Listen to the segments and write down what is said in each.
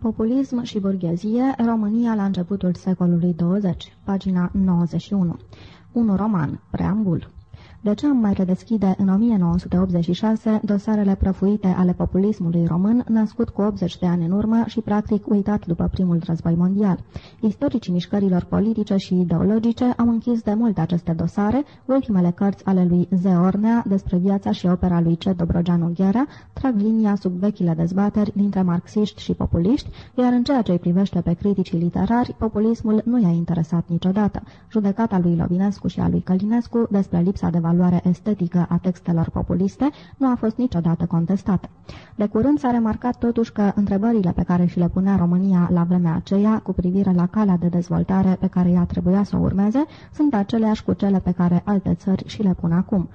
Populism și burghezie, România la începutul secolului 20, pagina 91. Un roman, preambul. De ce am mai redeschide în 1986 dosarele prăfuite ale populismului român, născut cu 80 de ani în urmă și practic uitat după primul război mondial? Istoricii mișcărilor politice și ideologice au închis de mult aceste dosare, ultimele cărți ale lui Zeornea despre viața și opera lui C. Dobrogeanu Gherea trag linia sub vechile dezbateri dintre marxiști și populiști, iar în ceea ce îi privește pe criticii literari, populismul nu i-a interesat niciodată. Judecata lui Lovinescu și a lui Călinescu despre lipsa de valoare estetică a textelor populiste nu a fost niciodată contestată. De curând s-a remarcat totuși că întrebările pe care și le punea România la vremea aceea cu privire la calea de dezvoltare pe care ea trebuia să o urmeze sunt aceleași cu cele pe care alte țări și le pun acum.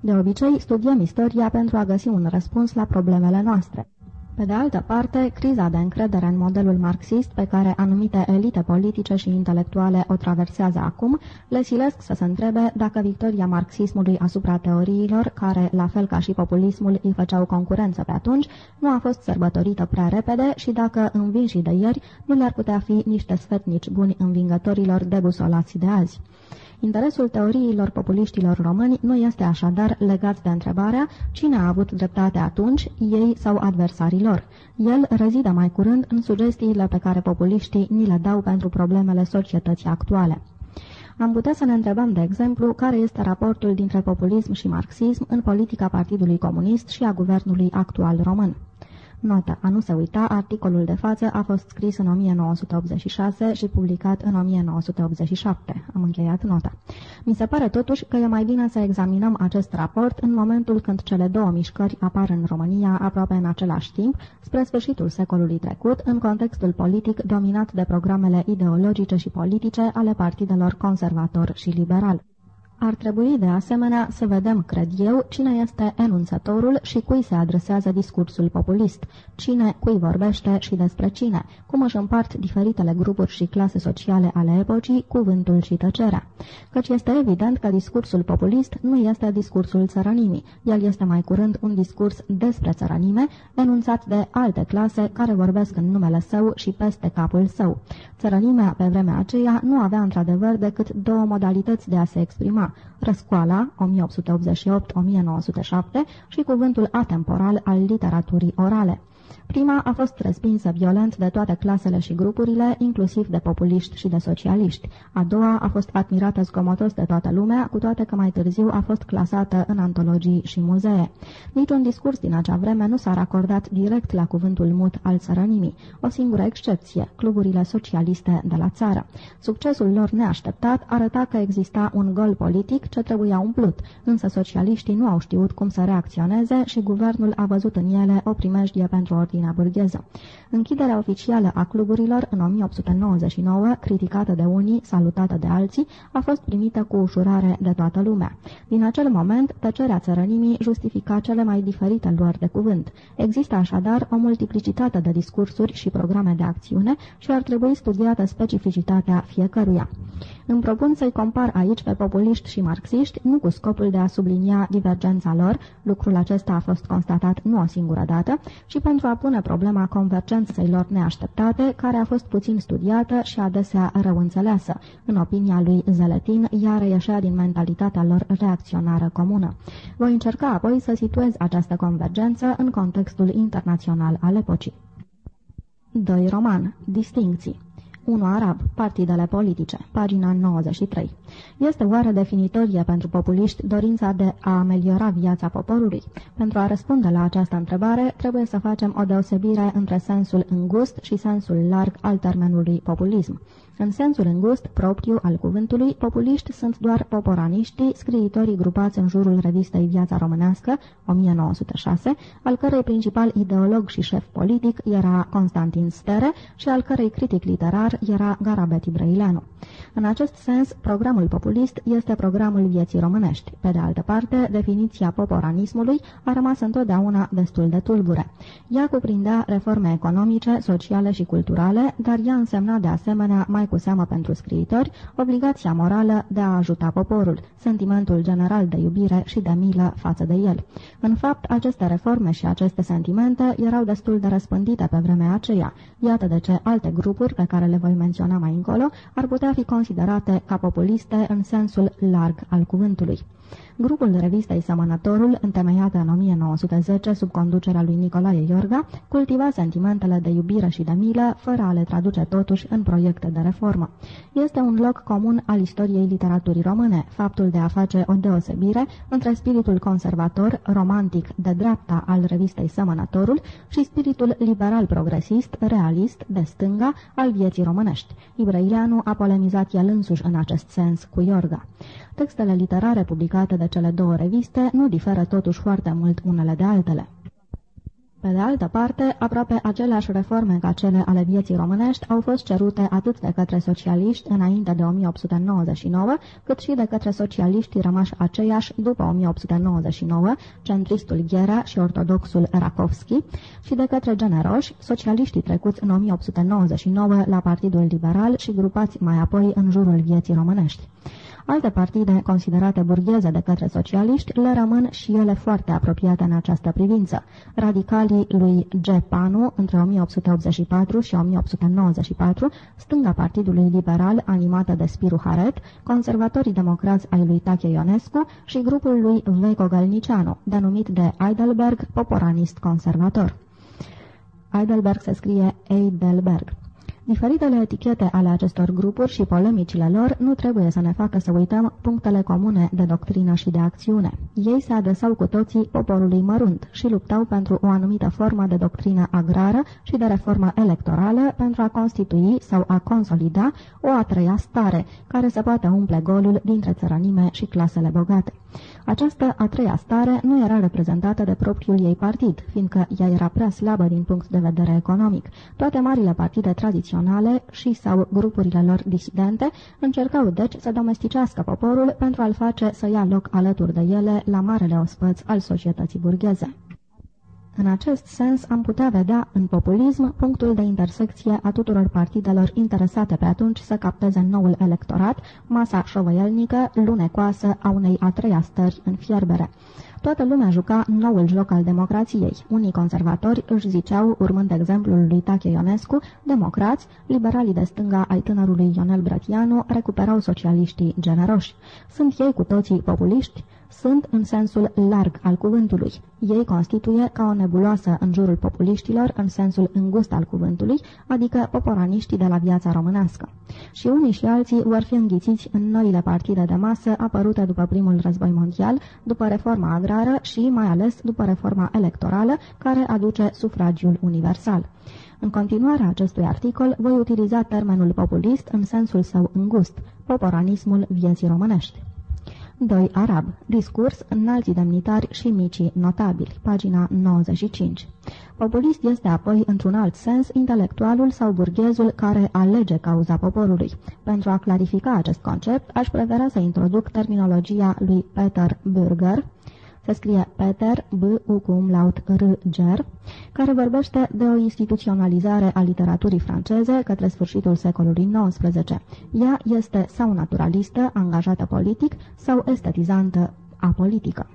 De obicei, studiem istoria pentru a găsi un răspuns la problemele noastre. Pe de altă parte, criza de încredere în modelul marxist pe care anumite elite politice și intelectuale o traversează acum, le silesc să se întrebe dacă victoria marxismului asupra teoriilor, care, la fel ca și populismul, îi făceau concurență pe atunci, nu a fost sărbătorită prea repede și dacă învinșii de ieri nu le-ar putea fi niște sfetnici buni învingătorilor debusolați de azi. Interesul teoriilor populiștilor români nu este așadar legat de întrebarea cine a avut dreptate atunci, ei sau adversarii lor. El rezidă mai curând în sugestiile pe care populiștii ni le dau pentru problemele societății actuale. Am putea să ne întrebăm, de exemplu, care este raportul dintre populism și marxism în politica Partidului Comunist și a guvernului actual român. Notă. A nu se uita, articolul de față a fost scris în 1986 și publicat în 1987. Am încheiat nota. Mi se pare totuși că e mai bine să examinăm acest raport în momentul când cele două mișcări apar în România aproape în același timp, spre sfârșitul secolului trecut, în contextul politic dominat de programele ideologice și politice ale partidelor conservator și liberal. Ar trebui de asemenea să vedem, cred eu, cine este enunțătorul și cui se adresează discursul populist, cine cui vorbește și despre cine, cum își împart diferitele grupuri și clase sociale ale epocii cuvântul și tăcerea. Căci este evident că discursul populist nu este discursul țărănimii, el este mai curând un discurs despre țărănime, enunțat de alte clase care vorbesc în numele său și peste capul său. Țărănimea pe vremea aceea nu avea într-adevăr decât două modalități de a se exprima, Răscoala, 1888-1907 și cuvântul atemporal al literaturii orale. Prima a fost respinsă violent de toate clasele și grupurile, inclusiv de populiști și de socialiști. A doua a fost admirată zgomotos de toată lumea, cu toate că mai târziu a fost clasată în antologii și muzee. Niciun discurs din acea vreme nu s-a racordat direct la cuvântul mut al țărănimii, o singură excepție, cluburile socialiste de la țară. Succesul lor neașteptat arăta că exista un gol politic ce trebuia umplut, însă socialiștii nu au știut cum să reacționeze și guvernul a văzut în ele o primejdie pentru ordine ordinea burgheză. Închiderea oficială a cluburilor în 1899, criticată de unii, salutată de alții, a fost primită cu ușurare de toată lumea. Din acel moment, tăcerea țărănimii justifica cele mai diferite luări de cuvânt. Există așadar o multiplicitate de discursuri și programe de acțiune și ar trebui studiată specificitatea fiecăruia. Îmi propun să-i compar aici pe populiști și marxiști, nu cu scopul de a sublinia divergența lor, lucrul acesta a fost constatat nu o singură dată, ci pentru a pune problema convergenței lor neașteptate, care a fost puțin studiată și adesea rău înțeleasă. În opinia lui Zeletin, ea reieșea din mentalitatea lor reacționară comună. Voi încerca apoi să situez această convergență în contextul internațional al epocii. 2. Roman. Distincții 1 arab, partidele politice, pagina 93. Este oare definitorie pentru populiști dorința de a ameliora viața poporului? Pentru a răspunde la această întrebare, trebuie să facem o deosebire între sensul îngust și sensul larg al termenului populism. În sensul îngust, propriu al cuvântului, populiști sunt doar poporaniștii, scriitorii grupați în jurul revistei Viața Românească, 1906, al cărei principal ideolog și șef politic era Constantin Stere și al cărei critic literar era Garabeti Brăileanu. În acest sens, programul populist este programul vieții românești. Pe de altă parte, definiția poporanismului a rămas întotdeauna destul de tulbure. Ea cuprindea reforme economice, sociale și culturale, dar ea însemna de asemenea mai mai cu seamă pentru scriitori, obligația morală de a ajuta poporul, sentimentul general de iubire și de milă față de el. În fapt, aceste reforme și aceste sentimente erau destul de răspândite pe vremea aceea. Iată de ce alte grupuri, pe care le voi menționa mai încolo, ar putea fi considerate ca populiste în sensul larg al cuvântului. Grupul revistei Sămănătorul, întemeiată în 1910 sub conducerea lui Nicolae Iorga, cultiva sentimentele de iubire și de milă, fără a le traduce totuși în proiecte de reformă. Este un loc comun al istoriei literaturii române, faptul de a face o deosebire între spiritul conservator, romantic, de dreapta al revistei Sămănătorul și spiritul liberal-progresist, realist, de stânga, al vieții românești. Ibrăileanu a polemizat el însuși în acest sens cu Iorga. Textele literare publicate de cele două reviste nu diferă totuși foarte mult unele de altele. Pe de altă parte, aproape aceleași reforme ca cele ale vieții românești au fost cerute atât de către socialiști înainte de 1899, cât și de către socialiștii rămași aceiași după 1899, centristul Ghera și ortodoxul Rakovski, și de către generoși, socialiștii trecuți în 1899 la Partidul Liberal și grupați mai apoi în jurul vieții românești. Alte partide considerate burgheze de către socialiști le rămân și ele foarte apropiate în această privință. Radicalii lui G. Panu între 1884 și 1894, stânga Partidului Liberal animată de Spiru Haret, conservatorii democrați ai lui Tache Ionescu și grupul lui Veco Galnicianu, denumit de Heidelberg poporanist conservator. Heidelberg se scrie Eidelberg. Diferitele etichete ale acestor grupuri și polemicile lor nu trebuie să ne facă să uităm punctele comune de doctrină și de acțiune. Ei se adresau cu toții poporului mărunt și luptau pentru o anumită formă de doctrină agrară și de reformă electorală pentru a constitui sau a consolida o a treia stare, care să poată umple golul dintre țărănime și clasele bogate. Această a treia stare nu era reprezentată de propriul ei partid, fiindcă ea era prea slabă din punct de vedere economic. Toate marile partide tradiționale și sau grupurile lor disidente încercau deci să domesticească poporul pentru a-l face să ia loc alături de ele la marele ospăț al societății burgheze. În acest sens am putea vedea în populism punctul de intersecție a tuturor partidelor interesate pe atunci să capteze noul electorat, masa șovăielnică, lunecoasă a unei a treia stări în fierbere. Toată lumea juca noul joc al democrației. Unii conservatori își ziceau, urmând exemplul lui Tache Ionescu, democrați, liberalii de stânga ai tânărului Ionel Brătianu recuperau socialiștii generoși. Sunt ei cu toții populiști? Sunt în sensul larg al cuvântului. Ei constituie ca o nebuloasă în jurul populiștilor în sensul îngust al cuvântului, adică poporaniștii de la viața românească. Și unii și alții vor fi înghițiți în noile partide de masă apărute după primul război mondial, după reforma agrară și mai ales după reforma electorală, care aduce sufragiul universal. În continuarea acestui articol voi utiliza termenul populist în sensul său îngust, poporanismul vieții românești. 2. Arab. Discurs, înalții demnitari și micii notabili. Pagina 95. Populist este apoi, într-un alt sens, intelectualul sau burghezul care alege cauza poporului. Pentru a clarifica acest concept, aș prefera să introduc terminologia lui Peter Bürger, se scrie Peter B. U. cum laut R. Ger, care vorbește de o instituționalizare a literaturii franceze către sfârșitul secolului XIX. Ea este sau naturalistă, angajată politic, sau estetizantă, apolitică.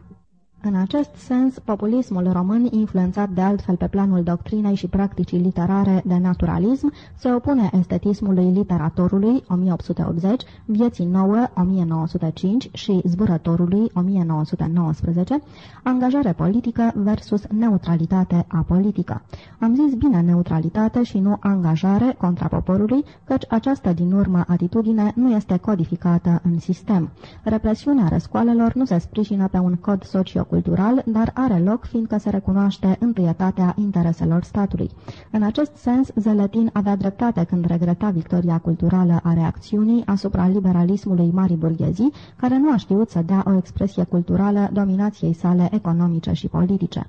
În acest sens, populismul român, influențat de altfel pe planul doctrinei și practicii literare de naturalism, se opune estetismului literatorului 1880, vieții nouă 1905 și zburătorului 1919, angajare politică versus neutralitate apolitică. Am zis bine neutralitate și nu angajare contra poporului, căci această din urmă atitudine nu este codificată în sistem. Represiunea răscoalelor nu se sprijină pe un cod socio cultural, dar are loc fiindcă se recunoaște întâietatea intereselor statului. În acest sens, Zeletin avea dreptate când regreta victoria culturală a reacțiunii asupra liberalismului marii burghezii, care nu a știut să dea o expresie culturală dominației sale economice și politice.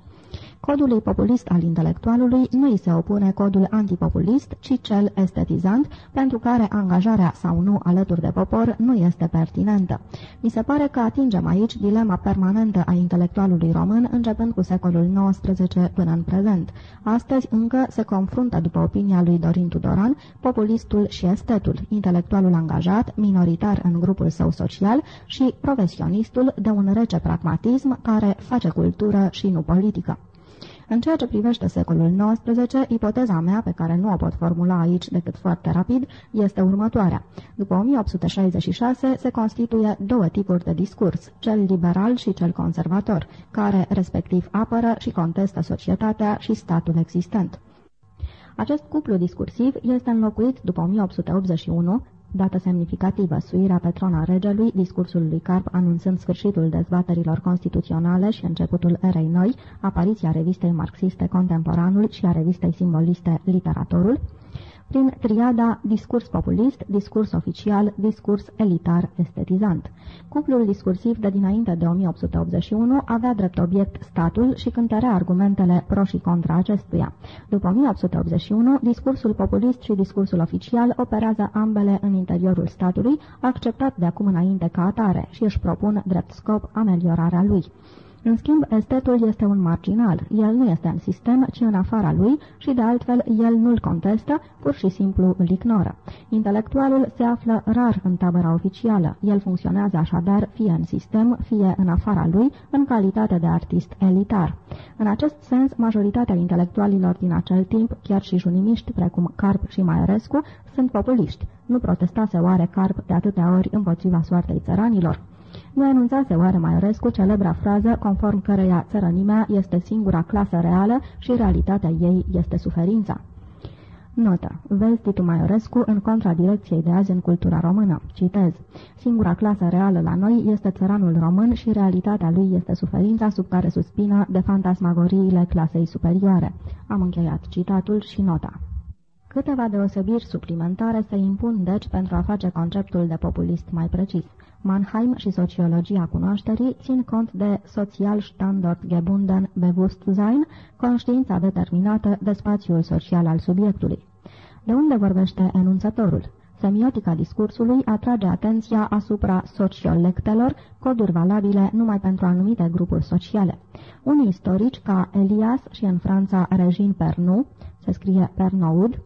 Codului populist al intelectualului nu îi se opune codul antipopulist, ci cel estetizant, pentru care angajarea sau nu alături de popor nu este pertinentă. Mi se pare că atingem aici dilema permanentă a intelectualului român, începând cu secolul XIX până în prezent. Astăzi încă se confruntă, după opinia lui Dorin Tudoran, populistul și estetul, intelectualul angajat, minoritar în grupul său social și profesionistul de un rece pragmatism care face cultură și nu politică. În ceea ce privește secolul XIX, ipoteza mea, pe care nu o pot formula aici decât foarte rapid, este următoarea. După 1866 se constituie două tipuri de discurs, cel liberal și cel conservator, care respectiv apără și contestă societatea și statul existent. Acest cuplu discursiv este înlocuit după 1881 dată semnificativă, suirea pe trona regelui, discursul lui Carp anunțând sfârșitul dezbaterilor constituționale și începutul erei noi, apariția revistei marxiste Contemporanul și a revistei simboliste Literatorul, prin triada discurs populist, discurs oficial, discurs elitar, estetizant. Cuplul discursiv de dinainte de 1881 avea drept obiect statul și cântărea argumentele pro și contra acestuia. După 1881, discursul populist și discursul oficial operează ambele în interiorul statului, acceptat de acum înainte ca atare și își propun drept scop ameliorarea lui. În schimb, estetul este un marginal. El nu este în sistem, ci în afara lui și, de altfel, el nu-l contestă, pur și simplu îl ignoră. Intelectualul se află rar în tabăra oficială. El funcționează așadar fie în sistem, fie în afara lui, în calitate de artist elitar. În acest sens, majoritatea intelectualilor din acel timp, chiar și junimiști precum Carp și Maiorescu, sunt populiști. Nu protestase oare Carp de atâtea ori împotriva soartei țăranilor? Nu enunțase oare Maiorescu celebra frază conform căreia țărănimea este singura clasă reală și realitatea ei este suferința? Notă. Vezi Titu Maiorescu în contradirecției de azi în cultura română. Citez. Singura clasă reală la noi este țăranul român și realitatea lui este suferința sub care suspină de fantasmagoriile clasei superioare. Am încheiat citatul și nota. Câteva deosebiri suplimentare se impun deci pentru a face conceptul de populist mai precis. Mannheim și sociologia cunoașterii țin cont de social standard gebunden Bewusstsein, conștiința determinată de spațiul social al subiectului. De unde vorbește enunțătorul? Semiotica discursului atrage atenția asupra sociolectelor, coduri valabile numai pentru anumite grupuri sociale. Unii istorici, ca Elias și în Franța Regine Pernou, se scrie Pernoud,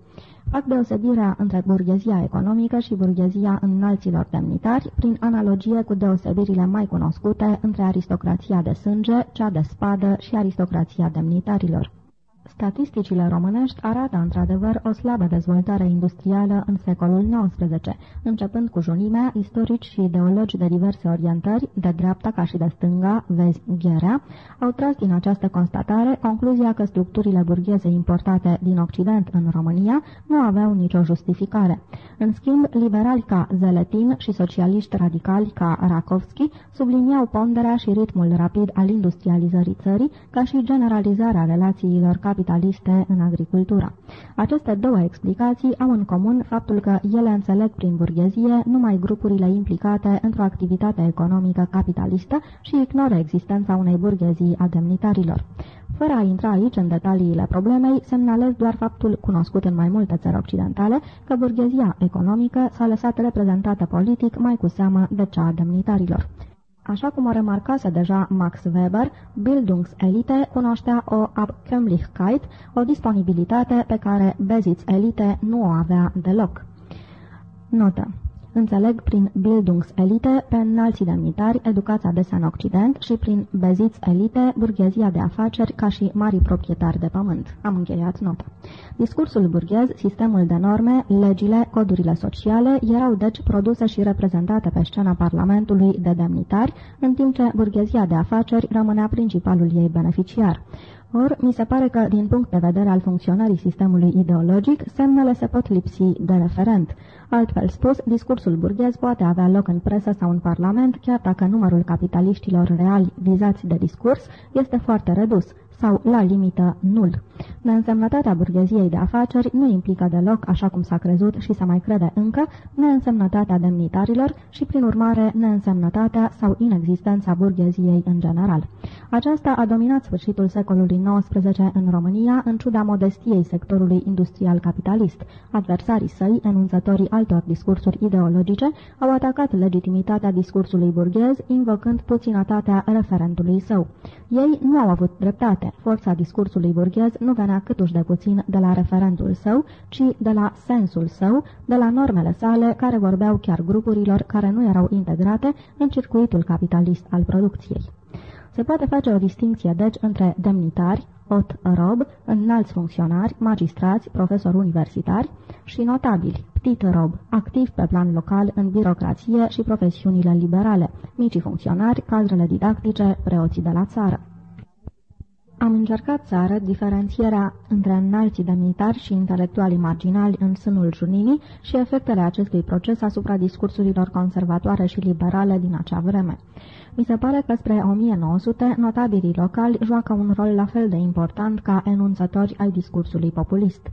fac deosebirea între burghezia economică și burghezia înalților demnitari, prin analogie cu deosebirile mai cunoscute între aristocrația de sânge, cea de spadă și aristocrația demnitarilor. Statisticile românești arată într-adevăr o slabă dezvoltare industrială în secolul XIX, începând cu junimea, istorici și ideologi de diverse orientări, de dreapta ca și de stânga, vezi Gherea, au tras din această constatare concluzia că structurile burgheze importate din Occident în România nu aveau nicio justificare. În schimb, liberali ca Zeletin și socialiști radicali ca Rakovski subliniau ponderea și ritmul rapid al industrializării țării, ca și generalizarea relațiilor capitaliste în agricultură. Aceste două explicații au în comun faptul că ele înțeleg prin burghezie numai grupurile implicate într-o activitate economică capitalistă și ignoră existența unei burghezii a demnitarilor. Fără a intra aici în detaliile problemei, semnalez doar faptul cunoscut în mai multe țări occidentale că burghezia economică s-a lăsat reprezentată politic mai cu seamă de cea a demnitarilor. Așa cum o remarcase deja Max Weber, Bildungselite cunoștea o Abkömmlichkeit, o disponibilitate pe care Besitzelite nu o avea deloc. Notă Înțeleg prin Bildungselite pe înalții demnitari educați adesea în Occident și prin beziți elite burghezia de afaceri ca și mari proprietari de pământ. Am încheiat nota. Discursul burghez, sistemul de norme, legile, codurile sociale erau deci produse și reprezentate pe scena Parlamentului de demnitari, în timp ce burghezia de afaceri rămânea principalul ei beneficiar. Or, mi se pare că, din punct de vedere al funcționării sistemului ideologic, semnele se pot lipsi de referent. Altfel spus, discursul burghez poate avea loc în presă sau în parlament, chiar dacă numărul capitaliștilor reali vizați de discurs este foarte redus. Sau, la limită, nul. Neînsemnătatea burgheziei de afaceri nu implică deloc, așa cum s-a crezut și se mai crede încă, neînsemnătatea demnitarilor și, prin urmare, neînsemnătatea sau inexistența burgheziei în general. Aceasta a dominat sfârșitul secolului XIX în România, în ciuda modestiei sectorului industrial capitalist. Adversarii săi, enunțătorii altor discursuri ideologice, au atacat legitimitatea discursului burghez, invocând puținătatea referentului său. Ei nu au avut dreptate. Forța discursului burghez nu venea câtuși de puțin de la referentul său, ci de la sensul său, de la normele sale care vorbeau chiar grupurilor care nu erau integrate în circuitul capitalist al producției. Se poate face o distinție, deci, între demnitari, ot rob, înalți funcționari, magistrați, profesori universitari și notabili, ptit rob, activ pe plan local în birocrație și profesiunile liberale, micii funcționari, cadrele didactice, preoții de la țară. Am încercat să arăt diferențierea între înalții demnitari și intelectualii marginali în sânul juninii și efectele acestui proces asupra discursurilor conservatoare și liberale din acea vreme. Mi se pare că spre 1900 notabilii locali joacă un rol la fel de important ca enunțători ai discursului populist.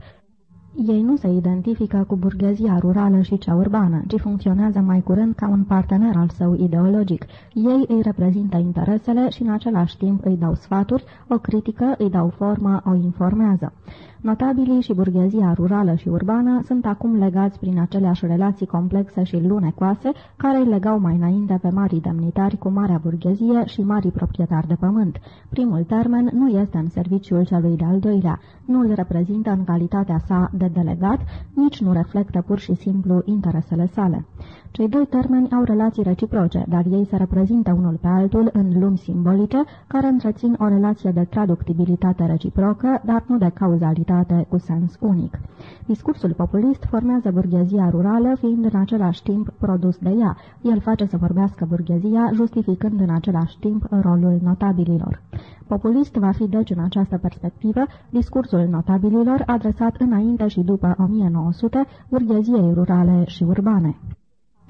Ei nu se identifică cu burghezia rurală și cea urbană, ci funcționează mai curând ca un partener al său ideologic. Ei îi reprezintă interesele și în același timp îi dau sfaturi, o critică, îi dau formă, o informează. Notabilii și burghezia rurală și urbană sunt acum legați prin aceleași relații complexe și lunecoase care îi legau mai înainte pe marii demnitari cu marea burghezie și marii proprietari de pământ. Primul termen nu este în serviciul celui de-al doilea, nu îl reprezintă în calitatea sa de delegat, nici nu reflectă pur și simplu interesele sale. Cei doi termeni au relații reciproce, dar ei se reprezintă unul pe altul în lumi simbolice care întrețin o relație de traductibilitate reciprocă, dar nu de cauzalitate cu sens unic. Discursul populist formează burghezia rurală, fiind în același timp produs de ea. El face să vorbească burghezia, justificând în același timp rolul notabililor. Populist va fi deci în această perspectivă discursul notabililor adresat înainte și după 1900 burgheziei rurale și urbane.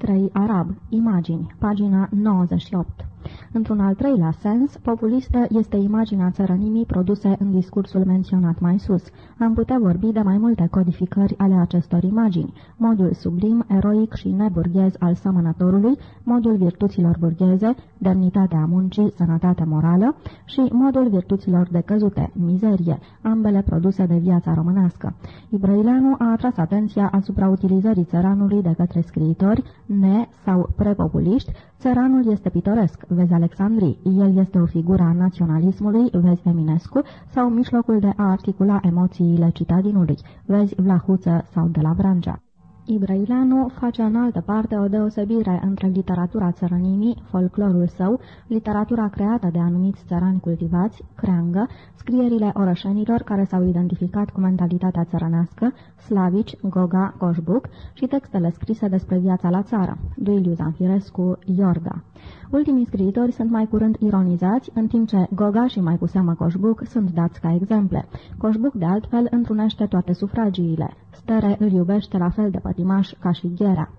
3 arab, imagini, pagina 98 Într-un al treilea sens, populistă este imaginea țărănimii produse în discursul menționat mai sus. Am putea vorbi de mai multe codificări ale acestor imagini, modul sublim, eroic și neburghez al sămănătorului, modul virtuților burgheze, demnitatea muncii, sănătate morală și modul virtuților decăzute, mizerie, ambele produse de viața românească. Ibrăileanu a atras atenția asupra utilizării țăranului de către scriitori, ne- sau prepopuliști, țăranul este pitoresc, vezi Alexandrii. El este o figură a naționalismului, vezi Eminescu, sau mijlocul de a articula emoțiile citadinului, vezi Vlahuță sau de la Vrancea. Ibrăileanu face în altă parte o deosebire între literatura țărănimii, folclorul său, literatura creată de anumiți țărani cultivați, creangă, scrierile orășenilor care s-au identificat cu mentalitatea țărănească, Slavici, Goga, Coșbuc și textele scrise despre viața la țară, Duiliu Zanfirescu, Iorga. Ultimii scriitori sunt mai curând ironizați, în timp ce Goga și mai cu seamă Coșbuc sunt dați ca exemple. Coșbuc, de altfel, întrunește toate sufragiile. Stere îl iubește la fel de pătimaș ca și Ghera.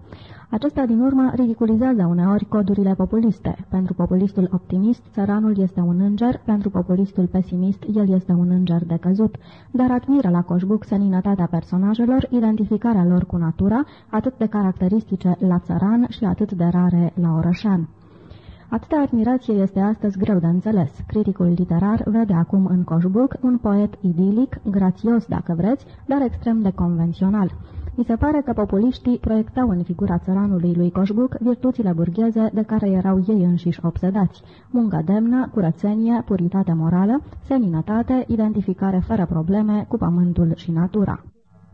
Acesta, din urmă, ridiculizează uneori codurile populiste. Pentru populistul optimist, țăranul este un înger, pentru populistul pesimist, el este un înger decăzut, dar admiră la Coșbuc seninătatea personajelor, identificarea lor cu natura, atât de caracteristice la țăran și atât de rare la orășan. Atâta admirație este astăzi greu de înțeles. Criticul literar vede acum în Coșbuc un poet idilic, grațios dacă vreți, dar extrem de convențional. Mi se pare că populiștii proiectau în figura țăranului lui Coșbuc virtuțile burgheze de care erau ei înșiși obsedați. Muncă demnă, curățenie, puritate morală, seninătate, identificare fără probleme cu pământul și natura.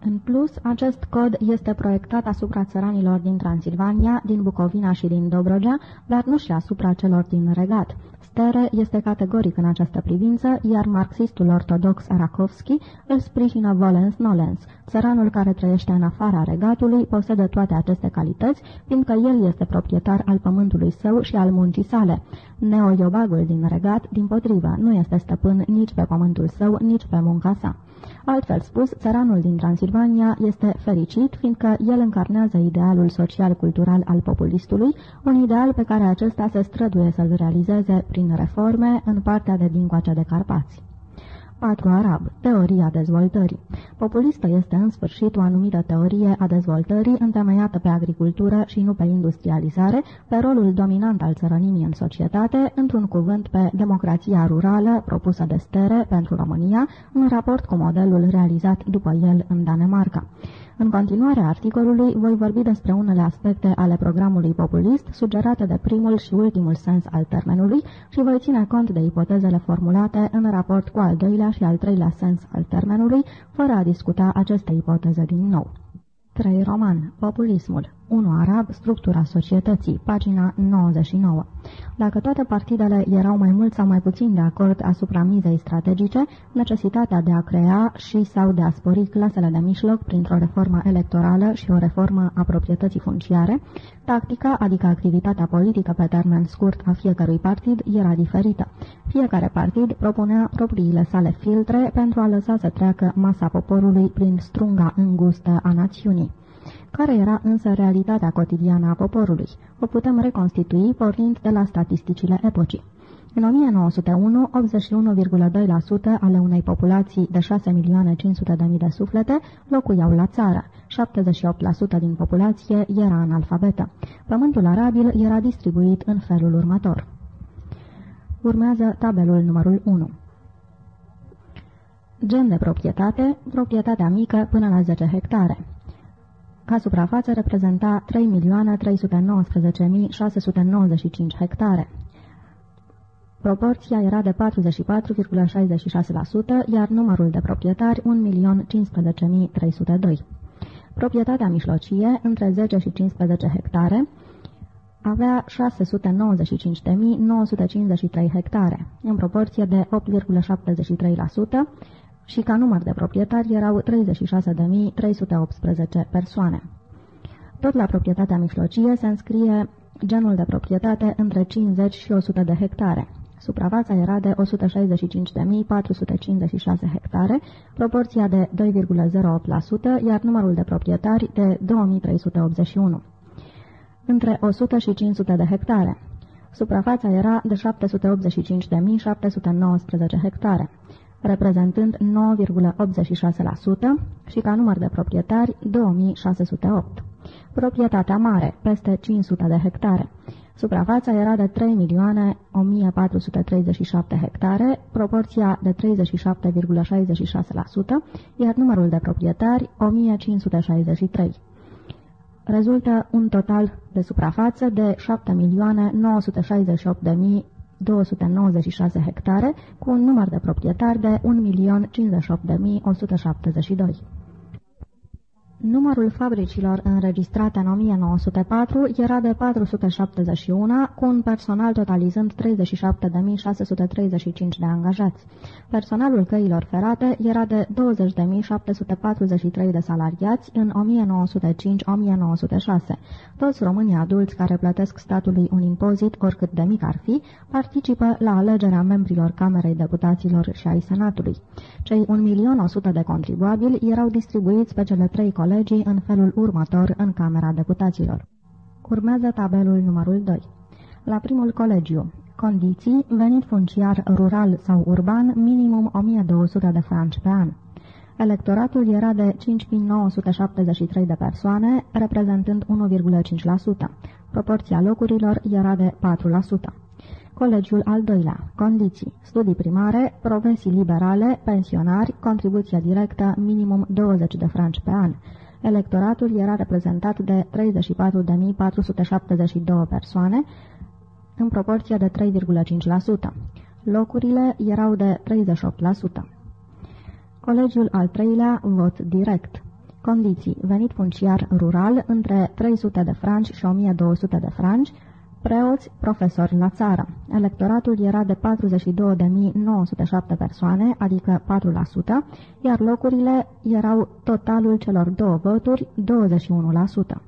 În plus, acest cod este proiectat asupra țăranilor din Transilvania, din Bucovina și din Dobrogea, dar nu și asupra celor din Regat. Stere este categoric în această privință, iar marxistul ortodox Arakovski îl sprijină volens-nolens. Țăranul care trăiește în afara regatului posedă toate aceste calități, fiindcă el este proprietar al pământului său și al muncii sale. Neoiobagul din regat, din potrivă, nu este stăpân nici pe pământul său, nici pe munca sa. Altfel spus, țăranul din Transilvania este fericit, fiindcă el încarnează idealul social-cultural al populistului, un ideal pe care acesta se străduie să-l realizeze prin reforme în partea de dincoace de Carpați. 4 arab. Teoria dezvoltării. Populistă este în sfârșit o anumită teorie a dezvoltării întemeiată pe agricultură și nu pe industrializare, pe rolul dominant al țărănimii în societate, într-un cuvânt pe democrația rurală propusă de Stere pentru România, în raport cu modelul realizat după el în Danemarca. În continuarea articolului voi vorbi despre unele aspecte ale programului populist sugerate de primul și ultimul sens al termenului și voi ține cont de ipotezele formulate în raport cu al doilea și al treilea sens al termenului, fără a discuta aceste ipoteze din nou. 3. Roman. Populismul. 1. Arab. Structura societății. Pagina 99. Dacă toate partidele erau mai mult sau mai puțin de acord asupra mizei strategice, necesitatea de a crea și sau de a spori clasele de mijloc printr-o reformă electorală și o reformă a proprietății funciare, tactica, adică activitatea politică pe termen scurt a fiecărui partid, era diferită. Fiecare partid propunea propriile sale filtre pentru a lăsa să treacă masa poporului prin strunga îngustă a națiunii. Care era însă realitatea cotidiană a poporului? O putem reconstitui pornind de la statisticile epocii. În 1901, 81,2% ale unei populații de 6.500.000 de suflete locuiau la țară. 78% din populație era analfabetă. Pământul arabil era distribuit în felul următor. Urmează tabelul numărul 1. Gen de proprietate, proprietatea mică până la 10 hectare ca suprafață reprezenta 3.319.695 hectare. Proporția era de 44,66%, iar numărul de proprietari 1.015.302. Proprietatea mijlocie, între 10 și 15 hectare, avea 695.953 hectare, în proporție de 8,73%, și ca număr de proprietari erau 36.318 persoane. Tot la proprietatea mijlocie se înscrie genul de proprietate între 50 și 100 de hectare. Suprafața era de 165.456 hectare, proporția de 2,08%, iar numărul de proprietari de 2381. Între 100 și 500 de hectare. Suprafața era de 785.719 hectare reprezentând 9,86% și ca număr de proprietari 2608. Proprietatea mare, peste 500 de hectare. Suprafața era de 3.1437 hectare, proporția de 37,66%, iar numărul de proprietari 1563. Rezultă un total de suprafață de 7.968.000 296 hectare, cu un număr de proprietari de 1.058.172. Numărul fabricilor înregistrate în 1904 era de 471, cu un personal totalizând 37.635 de angajați. Personalul căilor ferate era de 20.743 de salariați în 1905-1906. Toți românii adulți care plătesc statului un impozit, oricât de mic ar fi, participă la alegerea membrilor Camerei Deputaților și ai Senatului. Cei 1.100.000 de contribuabili erau distribuiți pe cele trei colegii în felul următor în Camera Deputaților. Urmează tabelul numărul 2. La primul colegiu. Condiții, venit funciar rural sau urban, minimum 1200 de franci pe an. Electoratul era de 5973 de persoane, reprezentând 1,5%. Proporția locurilor era de 4%. Colegiul al doilea. Condiții. Studii primare, profesii liberale, pensionari, contribuție directă, minimum 20 de franci pe an. Electoratul era reprezentat de 34.472 persoane, în proporție de 3,5%. Locurile erau de 38%. Colegiul al treilea, vot direct. Condiții. Venit funciar rural între 300 de franci și 1200 de franci, Preoți, profesori la țară. Electoratul era de 42.907 persoane, adică 4%, iar locurile erau totalul celor două voturi, 21%.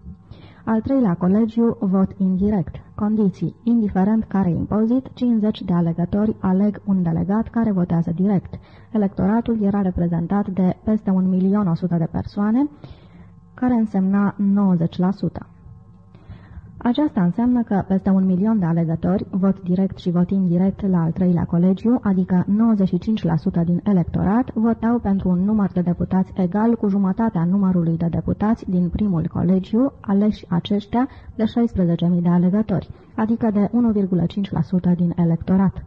Al treilea colegiu, vot indirect. Condiții. Indiferent care impozit, 50 de alegători aleg un delegat care votează direct. Electoratul era reprezentat de peste 1.100.000 de persoane, care însemna 90%. Aceasta înseamnă că peste un milion de alegători, vot direct și vot indirect la al treilea colegiu, adică 95% din electorat, votau pentru un număr de deputați egal cu jumătatea numărului de deputați din primul colegiu, aleși aceștia de 16.000 de alegători, adică de 1,5% din electorat.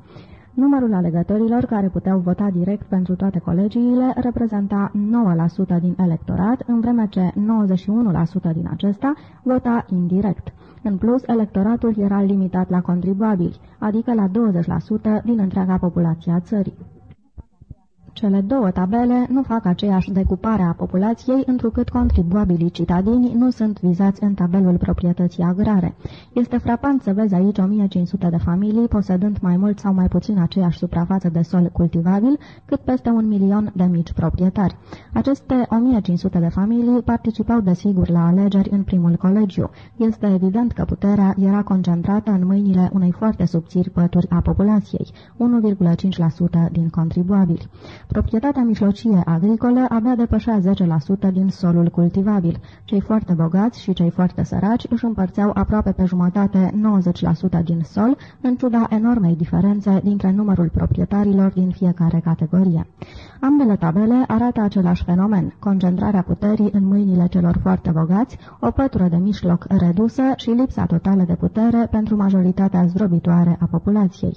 Numărul alegătorilor care puteau vota direct pentru toate colegiile reprezenta 9% din electorat, în vreme ce 91% din acesta vota indirect. În plus, electoratul era limitat la contribuabili, adică la 20% din întreaga populație a țării. Cele două tabele nu fac aceeași decupare a populației, întrucât contribuabilii citadini nu sunt vizați în tabelul proprietății agrare. Este frapant să vezi aici 1500 de familii posedând mai mult sau mai puțin aceeași suprafață de sol cultivabil, cât peste un milion de mici proprietari. Aceste 1500 de familii participau desigur la alegeri în primul colegiu. Este evident că puterea era concentrată în mâinile unei foarte subțiri pături a populației, 1,5% din contribuabili. Proprietatea mijlocie agricolă avea depășea 10% din solul cultivabil. Cei foarte bogați și cei foarte săraci își împărțeau aproape pe jumătate 90% din sol, în ciuda enormei diferențe dintre numărul proprietarilor din fiecare categorie. Ambele tabele arată același fenomen, concentrarea puterii în mâinile celor foarte bogați, o pătură de mijloc redusă și lipsa totală de putere pentru majoritatea zdrobitoare a populației.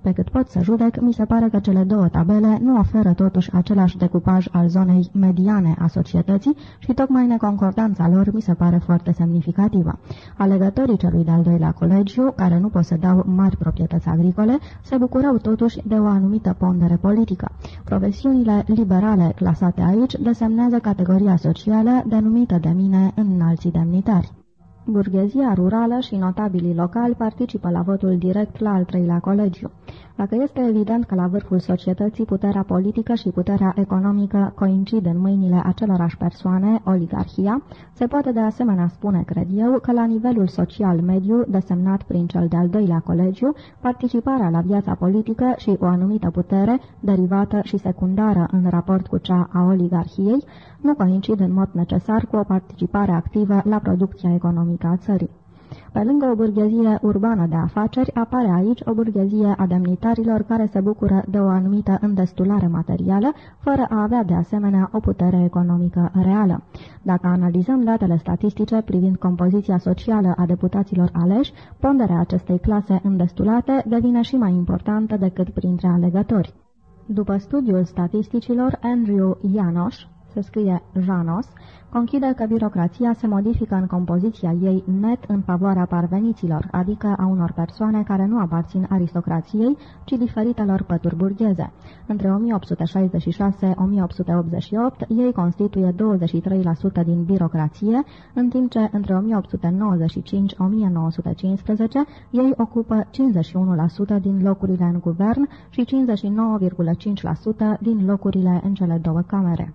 Pe cât pot să judec, mi se pare că cele două tabele nu oferă totuși același decupaj al zonei mediane a societății și tocmai neconcordanța lor mi se pare foarte semnificativă. Alegătorii celui de-al doilea colegiu, care nu posedau mari proprietăți agricole, se bucurau totuși de o anumită pondere politică. Profesiunile liberale clasate aici desemnează categoria socială denumită de mine înalții demnitari. Burghezia rurală și notabilii locali participă la votul direct la al treilea colegiu. Dacă este evident că la vârful societății puterea politică și puterea economică coincid în mâinile acelorași persoane, oligarhia, se poate de asemenea spune, cred eu, că la nivelul social mediu, desemnat prin cel de-al doilea colegiu, participarea la viața politică și o anumită putere, derivată și secundară în raport cu cea a oligarhiei, nu coincid în mod necesar cu o participare activă la producția economică a țării. Pe lângă o burghezie urbană de afaceri, apare aici o burghezie a demnitarilor care se bucură de o anumită îndestulare materială, fără a avea de asemenea o putere economică reală. Dacă analizăm datele statistice privind compoziția socială a deputaților aleși, ponderea acestei clase îndestulate devine și mai importantă decât printre alegători. După studiul statisticilor, Andrew Janos, se scrie Janos, conchide că birocrația se modifică în compoziția ei net în favoarea parveniților, adică a unor persoane care nu aparțin aristocrației, ci diferitelor pături burgheze. Între 1866-1888 ei constituie 23% din birocrație, în timp ce între 1895-1915 ei ocupă 51% din locurile în guvern și 59,5% din locurile în cele două camere.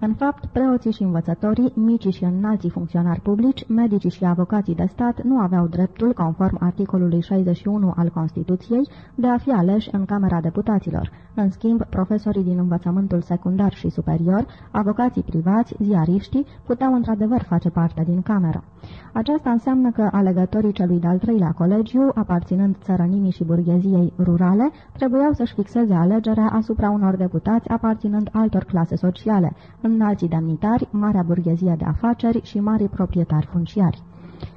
În fapt, preoții și învățătorii, micii și înalții funcționari publici, medicii și avocații de stat nu aveau dreptul, conform articolului 61 al Constituției, de a fi aleși în Camera Deputaților. În schimb, profesorii din învățământul secundar și superior, avocații privați, ziariștii, puteau într-adevăr face parte din cameră. Aceasta înseamnă că alegătorii celui de-al treilea colegiu, aparținând țărănimii și burgheziei rurale, trebuiau să-și fixeze alegerea asupra unor deputați aparținând altor clase sociale, înalții demnitari, marea burghezie de afaceri și mari proprietari funciari.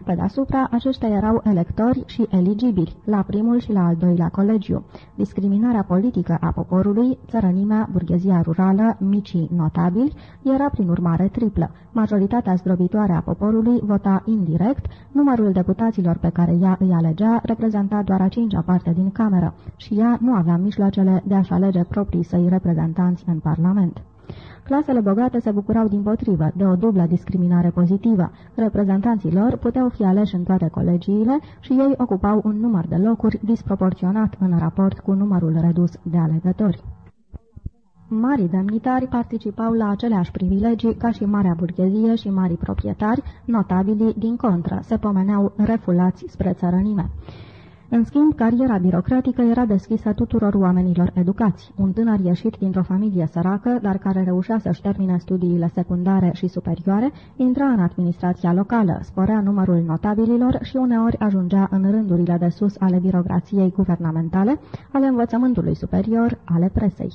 Pe deasupra, aceștia erau electori și eligibili, la primul și la al doilea colegiu. Discriminarea politică a poporului, țărănimea, burghezia rurală, micii notabili, era prin urmare triplă. Majoritatea zdrobitoare a poporului vota indirect, numărul deputaților pe care ea îi alegea reprezenta doar a cincea parte din cameră și ea nu avea mijloacele de a-și alege proprii săi reprezentanți în Parlament. Clasele bogate se bucurau din potrivă de o dublă discriminare pozitivă. Reprezentanții lor puteau fi aleși în toate colegiile și ei ocupau un număr de locuri disproporționat în raport cu numărul redus de alegători. Marii demnitari participau la aceleași privilegii ca și marea burghezie și marii proprietari, notabilii din contră, se pomeneau refulați spre țărănime. În schimb, cariera birocratică era deschisă tuturor oamenilor educați. Un tânăr ieșit dintr-o familie săracă, dar care reușea să-și termine studiile secundare și superioare, intra în administrația locală, sporea numărul notabililor și uneori ajungea în rândurile de sus ale birocrației guvernamentale, ale învățământului superior, ale presei.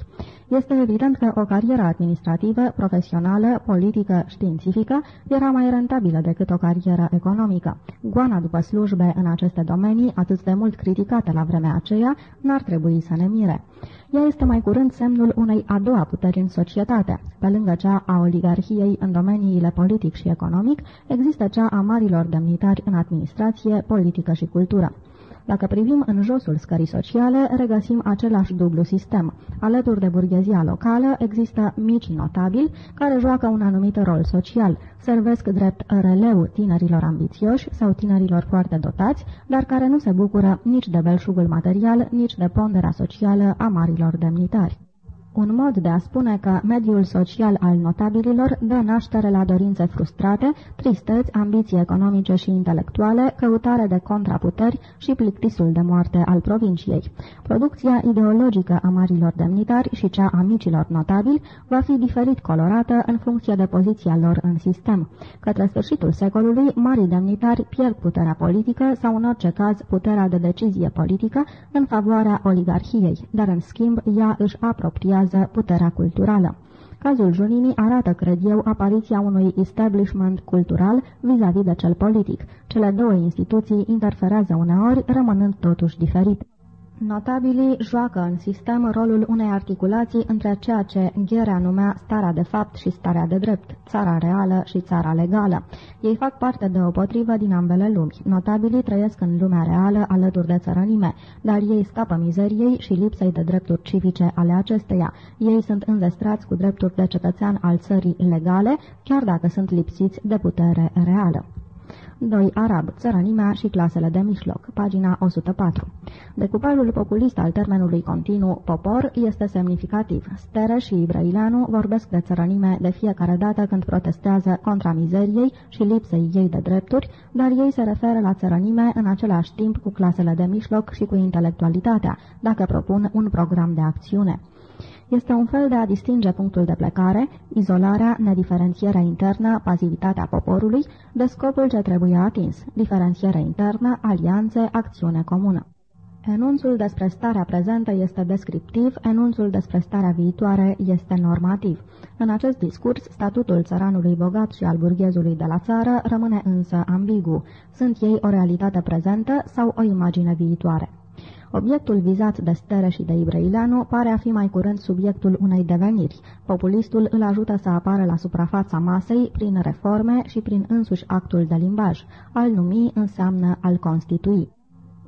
Este evident că o carieră administrativă, profesională, politică, științifică era mai rentabilă decât o carieră economică. Goana după slujbe în aceste domenii, atât de mult criticate la vremea aceea, n-ar trebui să ne mire. Ea este mai curând semnul unei a doua puteri în societate. Pe lângă cea a oligarhiei în domeniile politic și economic, există cea a marilor demnitari în administrație, politică și cultură. Dacă privim în josul scării sociale, regăsim același dublu sistem. Alături de burghezia locală există mici notabili care joacă un anumit rol social, servesc drept releu tinerilor ambițioși sau tinerilor foarte dotați, dar care nu se bucură nici de belșugul material, nici de ponderea socială a marilor demnitari. Un mod de a spune că mediul social al notabililor dă naștere la dorințe frustrate, tristeți, ambiții economice și intelectuale, căutare de contraputeri și plictisul de moarte al provinciei. Producția ideologică a marilor demnitari și cea a micilor notabili va fi diferit colorată în funcție de poziția lor în sistem. Către sfârșitul secolului, marii demnitari pierd puterea politică sau în orice caz puterea de decizie politică în favoarea oligarhiei, dar în schimb ea își apropiază vizează puterea culturală. Cazul Junimii arată, cred eu, apariția unui establishment cultural vis-a-vis -vis de cel politic. Cele două instituții interferează uneori, rămânând totuși diferite. Notabilii joacă în sistem rolul unei articulații între ceea ce Gherea numea starea de fapt și starea de drept, țara reală și țara legală. Ei fac parte de o potrivă din ambele lumi. Notabilii trăiesc în lumea reală alături de țărănime, dar ei scapă mizeriei și lipsei de drepturi civice ale acesteia. Ei sunt înzestrați cu drepturi de cetățean al țării legale, chiar dacă sunt lipsiți de putere reală. 2. Arab, țărănimea și clasele de mijloc, pagina 104. Decupajul populist al termenului continuu popor este semnificativ. Stere și Ibrăileanu vorbesc de țărănime de fiecare dată când protestează contra mizeriei și lipsei ei de drepturi, dar ei se referă la țărănime în același timp cu clasele de mijloc și cu intelectualitatea, dacă propun un program de acțiune. Este un fel de a distinge punctul de plecare, izolarea, nediferențierea internă, pasivitatea poporului, de scopul ce trebuie atins, diferențiere internă, alianțe, acțiune comună. Enunțul despre starea prezentă este descriptiv, enunțul despre starea viitoare este normativ. În acest discurs, statutul țăranului bogat și al burghezului de la țară rămâne însă ambigu. Sunt ei o realitate prezentă sau o imagine viitoare? Obiectul vizat de Stere și de Ibrăileanu pare a fi mai curând subiectul unei deveniri. Populistul îl ajută să apară la suprafața masei prin reforme și prin însuși actul de limbaj. Al numi înseamnă al constitui.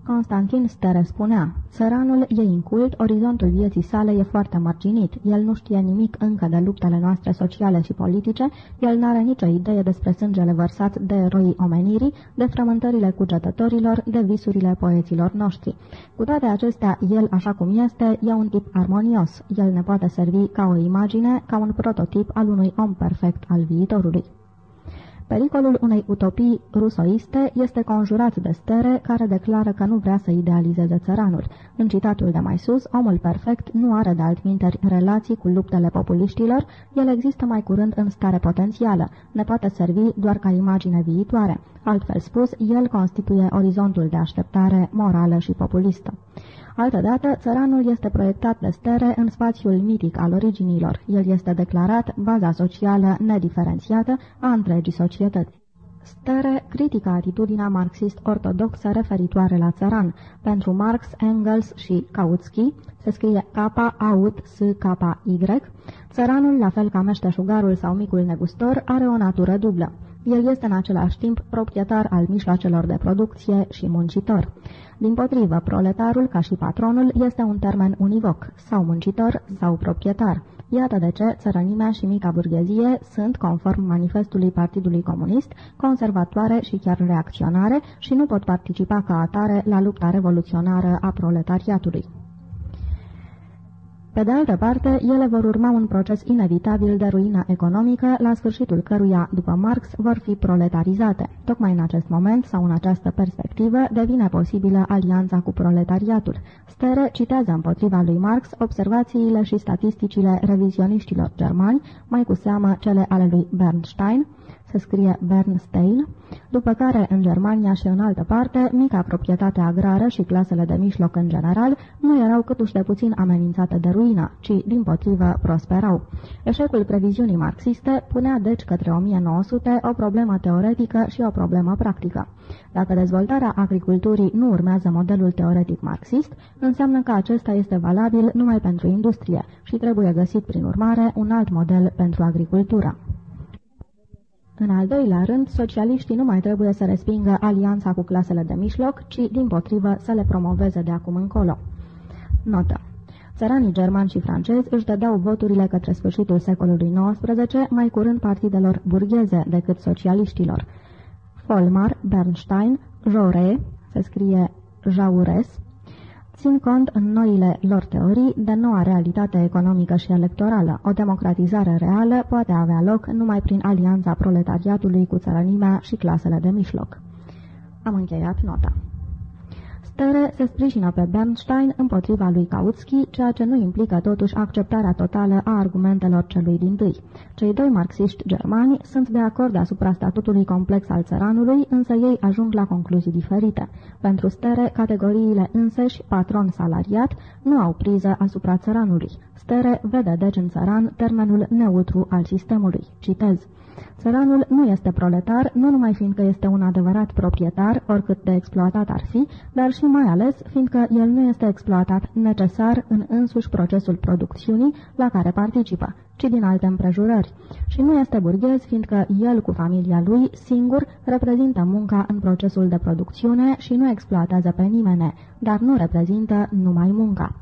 Constantin Stere spunea, țăranul e incult, orizontul vieții sale e foarte marginit, el nu știe nimic încă de luptele noastre sociale și politice, el n-are nicio idee despre sângele vărsat de eroii omenirii, de frământările cugetătorilor, de visurile poeților noștri. Cu toate acestea, el, așa cum este, e un tip armonios, el ne poate servi ca o imagine, ca un prototip al unui om perfect al viitorului. Pericolul unei utopii rusoiste este conjurat de stere care declară că nu vrea să idealizeze țăranul. În citatul de mai sus, omul perfect nu are de altminteri relații cu luptele populiștilor, el există mai curând în stare potențială, ne poate servi doar ca imagine viitoare. Altfel spus, el constituie orizontul de așteptare morală și populistă. Altădată, țăranul este proiectat de stere în spațiul mitic al originilor. El este declarat baza socială nediferențiată a întregii societăți. Stere critică atitudinea marxist-ortodoxă referitoare la țăran. Pentru Marx, Engels și Kautsky se scrie K-A-U-T-S-K-Y. Țăranul, la fel ca meșteșugarul sau micul negustor, are o natură dublă. El este în același timp proprietar al mijloacelor de producție și muncitor. Din potrivă, proletarul, ca și patronul, este un termen univoc, sau muncitor, sau proprietar. Iată de ce țărănimea și mica burghezie sunt, conform manifestului Partidului Comunist, conservatoare și chiar reacționare și nu pot participa ca atare la lupta revoluționară a proletariatului. Pe de altă parte, ele vor urma un proces inevitabil de ruină economică, la sfârșitul căruia, după Marx, vor fi proletarizate. Tocmai în acest moment sau în această perspectivă devine posibilă alianța cu proletariatul. Stere citează împotriva lui Marx observațiile și statisticile revizioniștilor germani, mai cu seamă cele ale lui Bernstein, se scrie Bernstein, după care în Germania și în altă parte, mica proprietate agrară și clasele de mijloc în general nu erau câtuși de puțin amenințate de ruină, ci din potrivă prosperau. Eșecul previziunii marxiste punea deci către 1900 o problemă teoretică și o problemă practică. Dacă dezvoltarea agriculturii nu urmează modelul teoretic marxist, înseamnă că acesta este valabil numai pentru industrie și trebuie găsit prin urmare un alt model pentru agricultură. În al doilea rând, socialiștii nu mai trebuie să respingă alianța cu clasele de mijloc, ci, din potrivă, să le promoveze de acum încolo. Notă. Țăranii germani și francezi își dădeau voturile către sfârșitul secolului XIX, mai curând partidelor burgheze decât socialiștilor. Folmar, Bernstein, Jaurès, se scrie Jaures, țin cont în noile lor teorii de noua realitate economică și electorală. O democratizare reală poate avea loc numai prin alianța proletariatului cu țărănimea și clasele de mijloc. Am încheiat nota. Tere se sprijină pe Bernstein împotriva lui Kautsky, ceea ce nu implică totuși acceptarea totală a argumentelor celui din tâi. Cei doi marxiști germani sunt de acord asupra statutului complex al țăranului, însă ei ajung la concluzii diferite. Pentru Stere, categoriile înseși, patron-salariat, nu au priză asupra țăranului. Stere vede deci în țăran termenul neutru al sistemului. Citez. Țăranul nu este proletar, nu numai fiindcă este un adevărat proprietar, oricât de exploatat ar fi, dar și mai ales fiindcă el nu este exploatat necesar în însuși procesul producțiunii la care participă, ci din alte împrejurări. Și nu este burghez, fiindcă el cu familia lui, singur, reprezintă munca în procesul de producțiune și nu exploatează pe nimeni, dar nu reprezintă numai munca.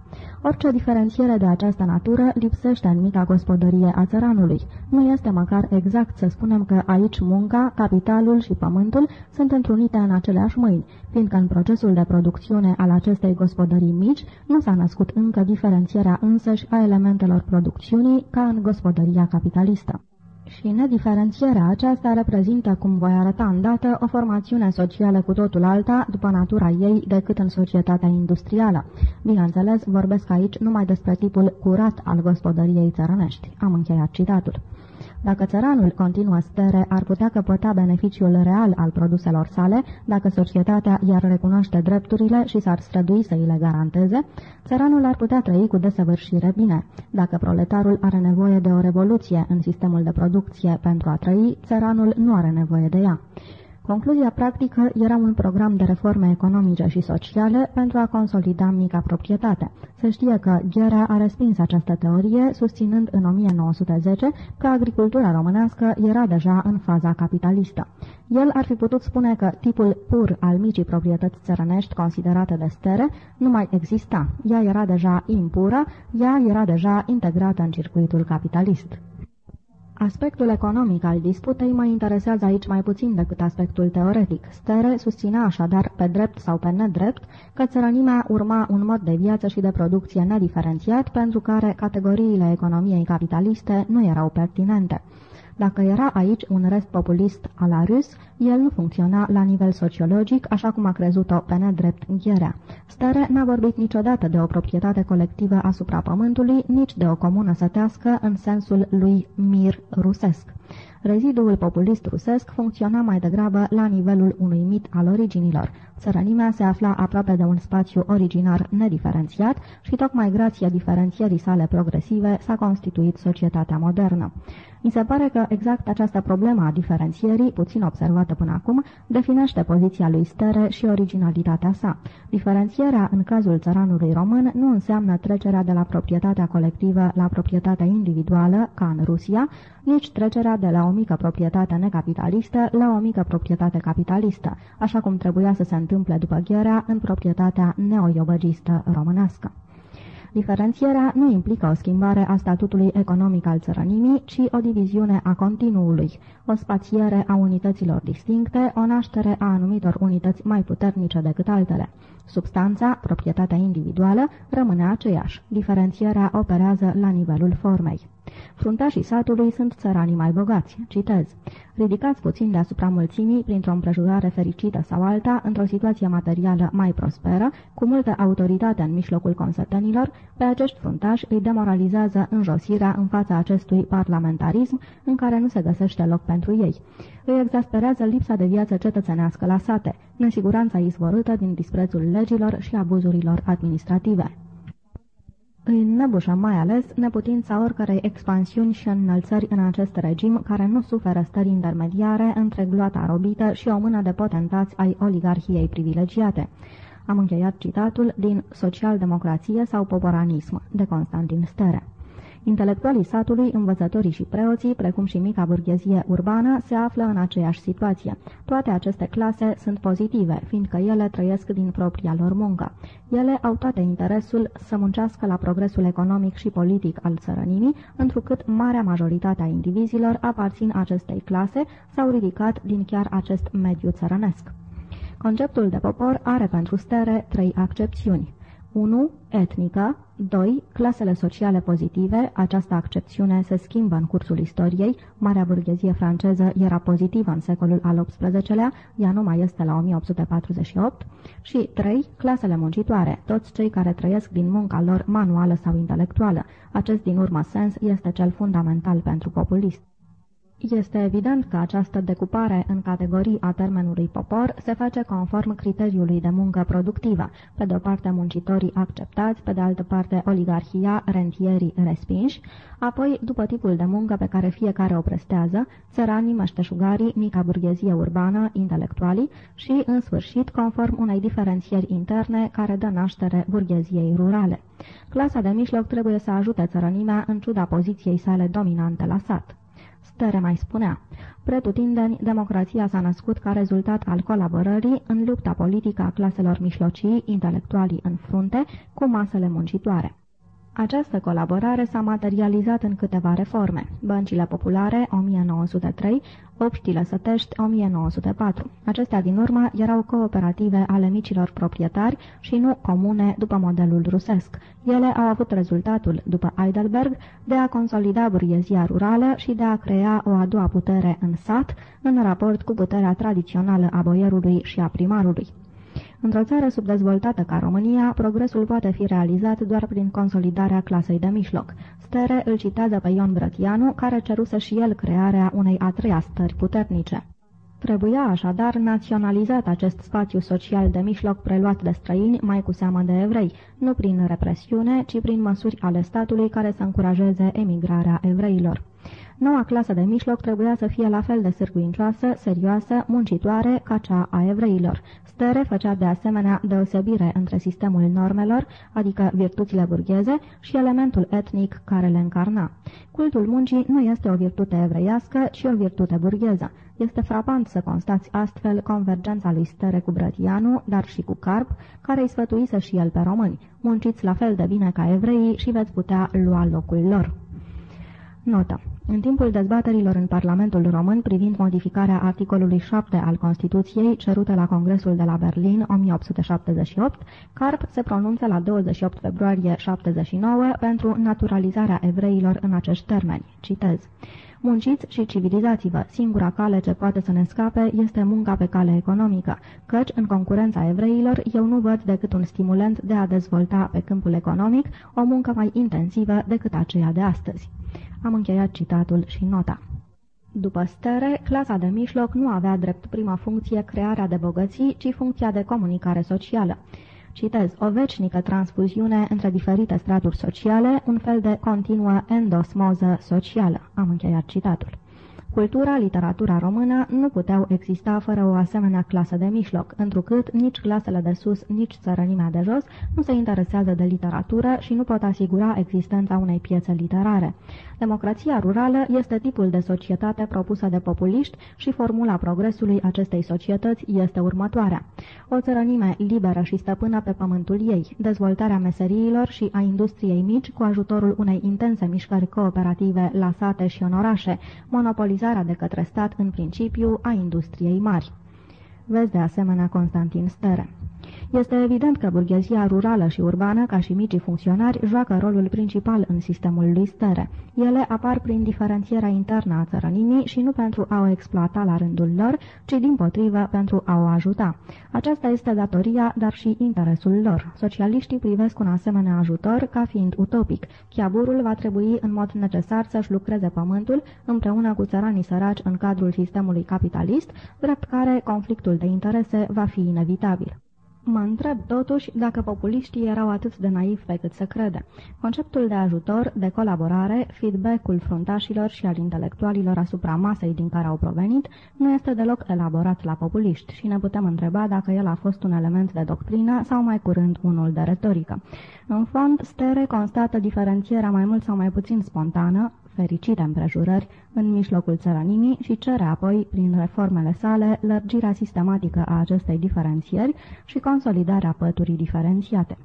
Orice diferențiere de această natură lipsește în mica gospodărie a țăranului. Nu este măcar exact să spunem că aici munca, capitalul și pământul sunt întrunite în aceleași mâini, fiindcă în procesul de producțiune al acestei gospodării mici nu s-a născut încă diferențierea însăși a elementelor producțiunii ca în gospodăria capitalistă. Și nediferențierea aceasta reprezintă, cum voi arăta îndată, o formațiune socială cu totul alta, după natura ei, decât în societatea industrială. Bineînțeles, vorbesc aici numai despre tipul curat al gospodăriei țărănești. Am încheiat citatul. Dacă țăranul continuă stere, ar putea căpăta beneficiul real al produselor sale, dacă societatea i-ar recunoaște drepturile și s-ar strădui să îi le garanteze, țăranul ar putea trăi cu desăvârșire bine. Dacă proletarul are nevoie de o revoluție în sistemul de producție pentru a trăi, țăranul nu are nevoie de ea. Concluzia practică era un program de reforme economice și sociale pentru a consolida mica proprietate. Se știe că Gherea a respins această teorie, susținând în 1910 că agricultura românească era deja în faza capitalistă. El ar fi putut spune că tipul pur al micii proprietăți țărănești considerate de stere nu mai exista. Ea era deja impură, ea era deja integrată în circuitul capitalist. Aspectul economic al disputei mă interesează aici mai puțin decât aspectul teoretic. Stere susținea așadar, pe drept sau pe nedrept, că țărănimea urma un mod de viață și de producție nediferențiat pentru care categoriile economiei capitaliste nu erau pertinente. Dacă era aici un rest populist a la rus, el nu funcționa la nivel sociologic, așa cum a crezut-o pe nedrept Gherea. Stare n-a vorbit niciodată de o proprietate colectivă asupra pământului, nici de o comună sătească în sensul lui mir rusesc. Reziduul populist rusesc funcționa mai degrabă la nivelul unui mit al originilor. Țărănimea se afla aproape de un spațiu originar nediferențiat și tocmai grație diferențierii sale progresive s-a constituit societatea modernă. Mi se pare că exact această problemă a diferențierii, puțin observată până acum, definește poziția lui Stere și originalitatea sa. Diferențierea în cazul țăranului român nu înseamnă trecerea de la proprietatea colectivă la proprietatea individuală, ca în Rusia, nici trecerea de la o mică proprietate necapitalistă la o mică proprietate capitalistă, așa cum trebuia să se întâmple după gherea în proprietatea neoiobăgistă românească. Diferențierea nu implică o schimbare a statutului economic al țărănimii, ci o diviziune a continuului, o spațiere a unităților distincte, o naștere a anumitor unități mai puternice decât altele. Substanța, proprietatea individuală, rămâne aceeași. Diferențierea operează la nivelul formei. Fruntașii satului sunt țăranii mai bogați. Citez. Ridicați puțin deasupra mulțimii, printr-o împrejurare fericită sau alta, într-o situație materială mai prosperă, cu multă autoritate în mijlocul consătenilor, pe acești fruntași îi demoralizează înjosirea în fața acestui parlamentarism în care nu se găsește loc pentru ei. Îi exasperează lipsa de viață cetățenească la sate, nesiguranța izvorâtă din disprețul legilor și abuzurilor administrative. Îi înnebușă mai ales neputința oricărei expansiuni și înălțări în acest regim care nu suferă stări intermediare între gloata robită și o mână de potentați ai oligarhiei privilegiate. Am încheiat citatul din Social-democrație sau Poporanism de Constantin Stere. Intelectualii satului, învățătorii și preoții, precum și mica burghezie urbană, se află în aceeași situație. Toate aceste clase sunt pozitive, fiindcă ele trăiesc din propria lor muncă. Ele au toate interesul să muncească la progresul economic și politic al țărănimii, întrucât marea majoritate a indivizilor aparțin acestei clase sau ridicat din chiar acest mediu țărănesc. Conceptul de popor are pentru stere trei accepțiuni. 1. Etnică 2. Clasele sociale pozitive, această accepțiune se schimbă în cursul istoriei, marea burghezie franceză era pozitivă în secolul al XVIII-lea, ea nu mai este la 1848, și 3. Clasele muncitoare, toți cei care trăiesc din munca lor manuală sau intelectuală. Acest din urmă sens este cel fundamental pentru populist. Este evident că această decupare în categorii a termenului popor se face conform criteriului de muncă productivă, pe de o parte muncitorii acceptați, pe de altă parte oligarhia, rentierii respinși, apoi, după tipul de muncă pe care fiecare o prestează, țăranii, meșteșugarii, mica burghezie urbană, intelectualii și, în sfârșit, conform unei diferențieri interne care dă naștere burgheziei rurale. Clasa de mijloc trebuie să ajute țărănimea în ciuda poziției sale dominante la sat. Stere mai spunea, pretutindeni, democrația s-a născut ca rezultat al colaborării în lupta politică a claselor mișlocii, intelectualii în frunte, cu masele muncitoare. Această colaborare s-a materializat în câteva reforme. Băncile populare 1903, Obștile Sătești 1904. Acestea din urmă erau cooperative ale micilor proprietari și nu comune după modelul rusesc. Ele au avut rezultatul, după Heidelberg, de a consolida burghezia rurală și de a crea o a doua putere în sat, în raport cu puterea tradițională a boierului și a primarului. Într-o țară subdezvoltată ca România, progresul poate fi realizat doar prin consolidarea clasei de mijloc. Stere îl citează pe Ion Brătianu, care ceruse și el crearea unei a treia stări puternice. Trebuia așadar naționalizat acest spațiu social de mijloc preluat de străini, mai cu seamă de evrei, nu prin represiune, ci prin măsuri ale statului care să încurajeze emigrarea evreilor. Noua clasă de mijloc trebuia să fie la fel de sârguincioasă, serioasă, muncitoare ca cea a evreilor. Stere făcea de asemenea deosebire între sistemul normelor, adică virtuțile burgheze, și elementul etnic care le încarna. Cultul muncii nu este o virtute evreiască, ci o virtute burgheză. Este frapant să constați astfel convergența lui Stere cu Brătianu, dar și cu Carp, care îi sfătuise și el pe români. Munciți la fel de bine ca evreii și veți putea lua locul lor. Notă. În timpul dezbaterilor în Parlamentul Român privind modificarea articolului 7 al Constituției cerută la Congresul de la Berlin 1878, Carp se pronunță la 28 februarie 79 pentru naturalizarea evreilor în acești termeni. Citez. Munciți și civilizați-vă. Singura cale ce poate să ne scape este munca pe cale economică, căci, în concurența evreilor, eu nu văd decât un stimulant de a dezvolta pe câmpul economic o muncă mai intensivă decât aceea de astăzi. Am încheiat citatul și nota. După stere, clasa de mijloc nu avea drept primă funcție crearea de bogății, ci funcția de comunicare socială. Citez, o vecinică transfuziune între diferite straturi sociale, un fel de continuă endosmoză socială. Am încheiat citatul. Cultura, literatura română nu puteau exista fără o asemenea clasă de mijloc, întrucât nici clasele de sus, nici țărănimea de jos nu se interesează de literatură și nu pot asigura existența unei piețe literare. Democrația rurală este tipul de societate propusă de populiști și formula progresului acestei societăți este următoarea. O țărănime liberă și stăpână pe pământul ei, dezvoltarea meseriilor și a industriei mici cu ajutorul unei intense mișcări cooperative la sate și în orașe, monopolizarea de către stat în principiu a industriei mari. Vezi de asemenea Constantin Stere. Este evident că burghezia rurală și urbană, ca și micii funcționari, joacă rolul principal în sistemul lui Stere. Ele apar prin diferențierea internă a țărănimii și nu pentru a o exploata la rândul lor, ci din potrivă pentru a o ajuta. Aceasta este datoria, dar și interesul lor. Socialiștii privesc un asemenea ajutor ca fiind utopic. Chiaburul va trebui în mod necesar să-și lucreze pământul împreună cu țăranii săraci în cadrul sistemului capitalist, drept care conflictul de interese va fi inevitabil. Mă întreb totuși dacă populiștii erau atât de naivi pe cât se crede. Conceptul de ajutor, de colaborare, feedback-ul fruntașilor și al intelectualilor asupra masei din care au provenit, nu este deloc elaborat la populiști și ne putem întreba dacă el a fost un element de doctrină sau mai curând unul de retorică. În fond, Stere constată diferențierea mai mult sau mai puțin spontană, fericite împrejurări în mijlocul țărănimii și cere apoi, prin reformele sale, lărgirea sistematică a acestei diferențieri și consolidarea păturii diferențiate.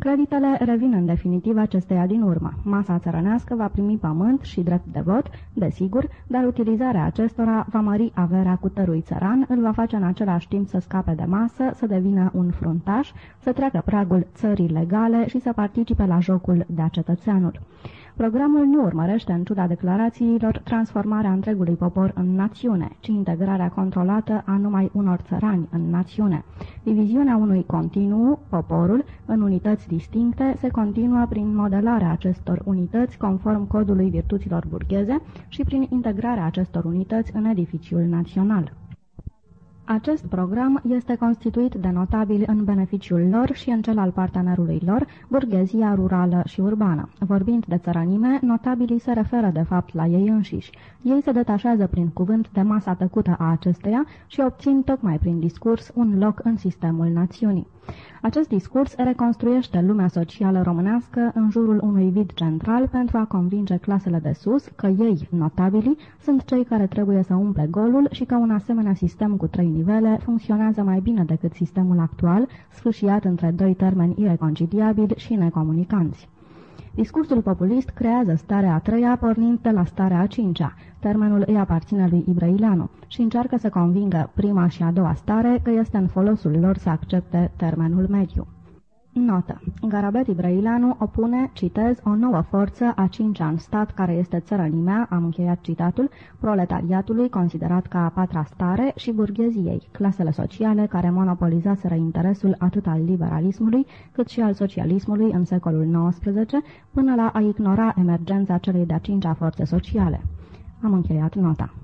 Creditele revin în definitiv acesteia din urmă. Masa țărănească va primi pământ și drept de vot, desigur, dar utilizarea acestora va mări averea cu tărui țăran, îl va face în același timp să scape de masă, să devină un fruntaș, să treacă pragul țării legale și să participe la jocul de-a cetățeanul. Programul nu urmărește, în ciuda declarațiilor, transformarea întregului popor în națiune, ci integrarea controlată a numai unor țărani în națiune. Diviziunea unui continuu, poporul, în unități distincte, se continuă prin modelarea acestor unități conform codului virtuților burgheze și prin integrarea acestor unități în edificiul național. Acest program este constituit de notabili în beneficiul lor și în cel al partenerului lor, burghezia rurală și urbană. Vorbind de țărănime, notabilii se referă de fapt la ei înșiși. Ei se detașează prin cuvânt de masa tăcută a acesteia și obțin tocmai prin discurs un loc în sistemul națiunii. Acest discurs reconstruiește lumea socială românească în jurul unui vid central pentru a convinge clasele de sus că ei, notabili, sunt cei care trebuie să umple golul și că un asemenea sistem cu trei nivele funcționează mai bine decât sistemul actual, sfârșiat între doi termeni ireconciliabili și necomunicanți. Discursul populist creează starea a treia pornind de la starea a cincea. Termenul îi aparține lui Ibrăileanu și încearcă să convingă prima și a doua stare că este în folosul lor să accepte termenul mediu. Notă. Garabet Brăileanu opune, citez, o nouă forță a cincea în stat care este țărănimea, am încheiat citatul, proletariatului considerat ca a patra stare și burgheziei, clasele sociale care monopolizaseră interesul atât al liberalismului cât și al socialismului în secolul XIX până la a ignora emergența celei de-a cincea forțe sociale. Am încheiat nota.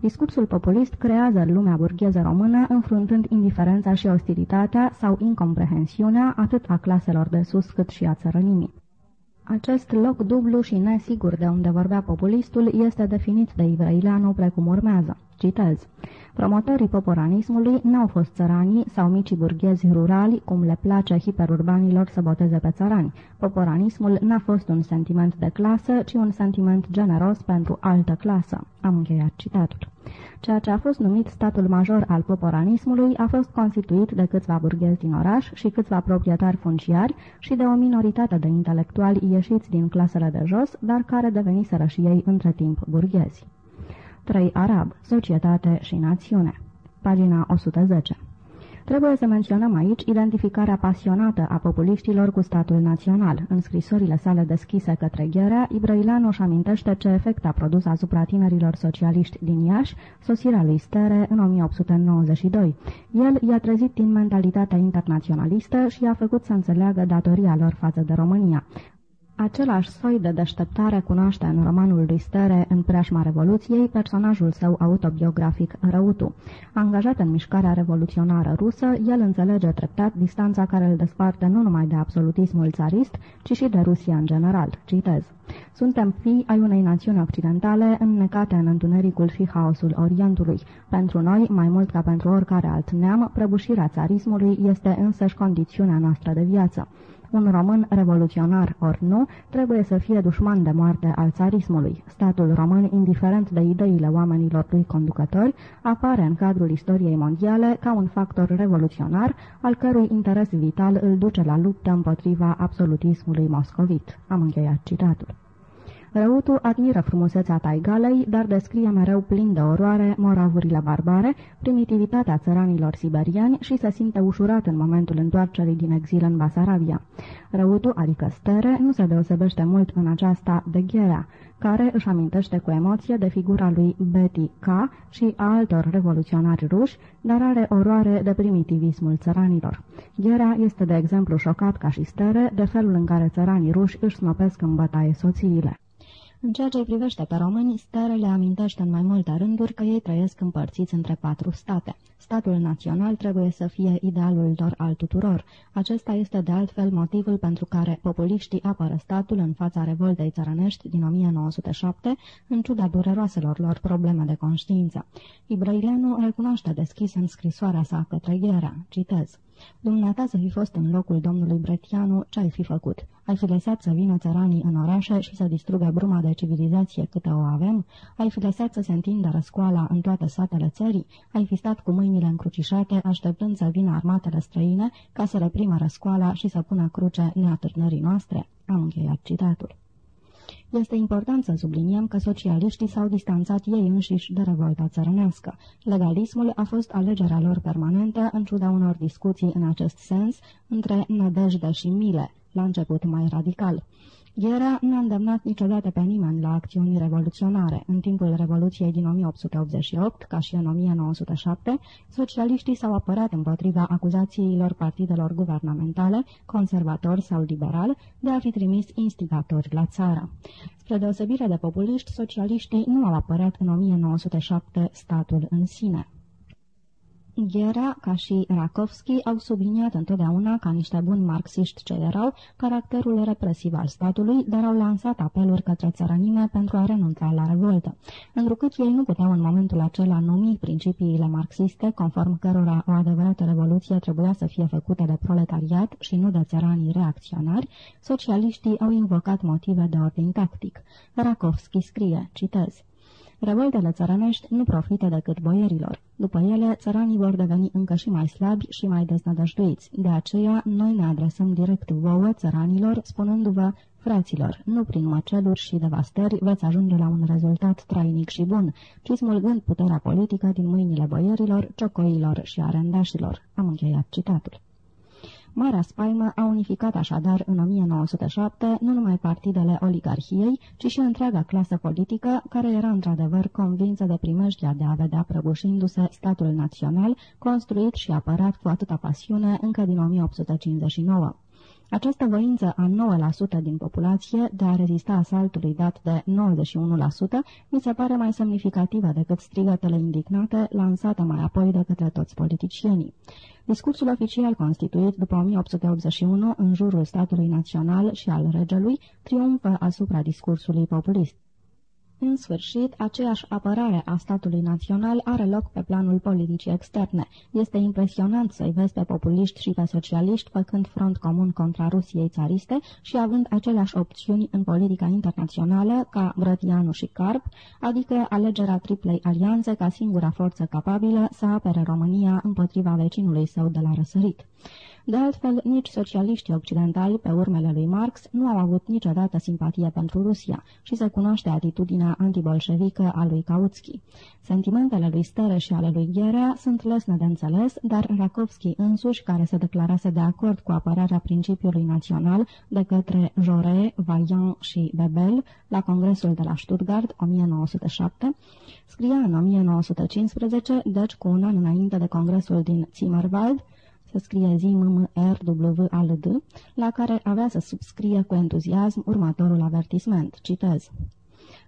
Discursul populist creează lumea burgheză română, înfruntând indiferența și ostilitatea sau incomprehensiunea atât a claselor de sus cât și a țărănimii. Acest loc dublu și nesigur de unde vorbea populistul este definit de Ivrăileanu precum urmează. Citez. Promotorii poporanismului n-au fost țăranii sau micii burghezi rurali, cum le place hiperurbanilor să boteze pe țărani. Poporanismul n-a fost un sentiment de clasă, ci un sentiment generos pentru altă clasă. Am încheiat citatul. Ceea ce a fost numit statul major al poporanismului a fost constituit de câțiva burghezi din oraș și câțiva proprietari funciari și de o minoritate de intelectuali ieșiți din clasele de jos, dar care deveniseră și ei între timp burghezi. 3 arab, societate și națiune. Pagina 110 Trebuie să menționăm aici identificarea pasionată a populiștilor cu statul național. În scrisorile sale deschise către Gherea, Ibrăileanu își amintește ce efect a produs asupra tinerilor socialiști din Iași sosirea lui Stere în 1892. El i-a trezit din mentalitatea internaționalistă și i-a făcut să înțeleagă datoria lor față de România. Același soi de deșteptare cunoaște în romanul lui Stere, în preajma Revoluției, personajul său autobiografic Răutu. Angajat în mișcarea revoluționară rusă, el înțelege treptat distanța care îl desparte nu numai de absolutismul țarist, ci și de Rusia în general. Citez. Suntem fii ai unei națiuni occidentale înnecate în întunericul și haosul Orientului. Pentru noi, mai mult ca pentru oricare alt neam, prăbușirea țarismului este însăși condițiunea noastră de viață. Un român revoluționar ori nu, trebuie să fie dușman de moarte al țarismului. Statul român, indiferent de ideile oamenilor lui conducători, apare în cadrul istoriei mondiale ca un factor revoluționar, al cărui interes vital îl duce la luptă împotriva absolutismului moscovit. Am încheiat citatul. Răutu admiră frumusețea taigalei, dar descrie mereu plin de oroare moravurile barbare, primitivitatea țăranilor siberiani și se simte ușurat în momentul întoarcerii din exil în Basarabia. Răutu, adică Stere, nu se deosebește mult în aceasta de Gherea, care își amintește cu emoție de figura lui Betty K. și a altor revoluționari ruși, dar are oroare de primitivismul țăranilor. Gherea este de exemplu șocat ca și Stere de felul în care țăranii ruși își snopesc în bătaie soțiile. În ceea ce privește pe români, Stere le amintește în mai multe rânduri că ei trăiesc împărțiți între patru state. Statul național trebuie să fie idealul lor al tuturor. Acesta este de altfel motivul pentru care populiștii apără statul în fața revoltei țărănești din 1907, în ciuda dureroaselor lor probleme de conștiință. Ibrăileanu recunoaște deschis în scrisoarea sa către Gherea, citez, Dumneata să fi fost în locul domnului Bretianu, ce ai fi făcut? Ai fi lăsat să vină țăranii în orașe și să distrugă bruma de civilizație câte o avem? Ai fi lăsat să se întindă răscoala în toate satele țării? Ai fi stat cu mâinile încrucișate, așteptând să vină armatele străine ca să reprimă răscoala și să pună cruce neatârnării noastre? Am încheiat citatul. Este important să subliniem că socialiștii s-au distanțat ei înșiși de revolta țărănească. Legalismul a fost alegerea lor permanentă, în ciuda unor discuții în acest sens între nădejde și mile, la început mai radical. Gherea nu a îndemnat niciodată pe nimeni la acțiuni revoluționare. În timpul Revoluției din 1888, ca și în 1907, socialiștii s-au apărat împotriva acuzațiilor partidelor guvernamentale, conservatori sau liberali, de a fi trimis instigatori la țară. Spre deosebire de populiști, socialiștii nu au apărat în 1907 statul în sine. Ghera, ca și Rakovski, au subliniat întotdeauna, ca niște buni marxiști ce erau, caracterul represiv al statului, dar au lansat apeluri către țărănime pentru a renunța la revoltă. Întrucât ei nu puteau în momentul acela numi principiile marxiste, conform cărora o adevărată revoluție trebuia să fie făcută de proletariat și nu de țăranii reacționari, socialiștii au invocat motive de ordin tactic. Rakovski scrie, citez, Revoltele țărănești nu profită decât boierilor. După ele, țăranii vor deveni încă și mai slabi și mai deznădăjduiți. De aceea, noi ne adresăm direct vouă, țăranilor, spunându-vă, fraților, nu prin măceluri și devastări veți ajunge la un rezultat trainic și bun, ci smulgând puterea politică din mâinile boierilor, ciocoilor și arendașilor. Am încheiat citatul. Marea spaimă a unificat așadar în 1907 nu numai partidele oligarhiei, ci și întreaga clasă politică, care era într-adevăr convinsă de primejdia de a vedea prăbușindu-se statul național, construit și apărat cu atâta pasiune încă din 1859. Această voință a 9% din populație de a rezista asaltului dat de 91% mi se pare mai semnificativă decât strigătele indignate lansate mai apoi de către toți politicienii. Discursul oficial constituit după 1881 în jurul statului național și al regelui triumfă asupra discursului populist. În sfârșit, aceeași apărare a statului național are loc pe planul politicii externe. Este impresionant să-i vezi pe populiști și pe socialiști făcând front comun contra Rusiei țariste și având aceleași opțiuni în politica internațională ca Brătianu și Carp, adică alegerea triplei alianțe ca singura forță capabilă să apere România împotriva vecinului său de la răsărit. De altfel, nici socialiștii occidentali, pe urmele lui Marx, nu au avut niciodată simpatie pentru Rusia și se cunoaște atitudinea antibolșevică a lui Kautsky. Sentimentele lui Stere și ale lui Gherea sunt lesne de înțeles, dar Rakovski însuși, care se declarase de acord cu apărarea principiului național de către Jore, Vaillant și Bebel la Congresul de la Stuttgart 1907, scria în 1915, deci cu un an înainte de Congresul din Zimmerwald, se scrie ZIMMRWALD, la care avea să subscrie cu entuziasm următorul avertisment. Citez.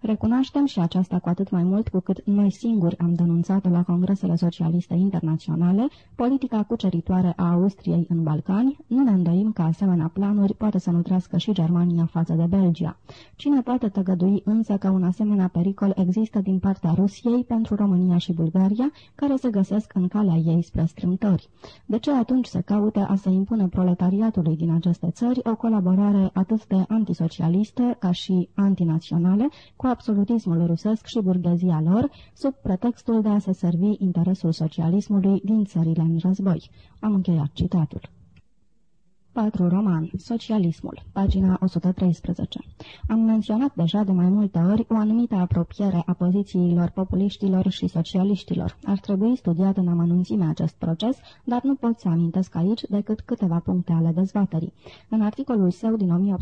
Recunoaștem și aceasta cu atât mai mult cu cât noi singuri am denunțat la congresele socialiste internaționale politica cuceritoare a Austriei în Balcani, nu ne îndoim că asemenea planuri poate să nutrească și Germania față de Belgia. Cine poate tăgădui însă că un asemenea pericol există din partea Rusiei pentru România și Bulgaria, care se găsesc în calea ei spre strâmtori? De ce atunci se caută a se impune proletariatului din aceste țări o colaborare atât de antisocialistă ca și antinaționale cu absolutismul rusesc și burghezia lor, sub pretextul de a se servi interesul socialismului din țările în război. Am încheiat citatul. 4. Roman. Socialismul. Pagina 113. Am menționat deja de mai multe ori o anumită apropiere a pozițiilor populiștilor și socialiștilor. Ar trebui studiat în amănunțime acest proces, dar nu pot să amintesc aici decât câteva puncte ale dezbaterii. În articolul său din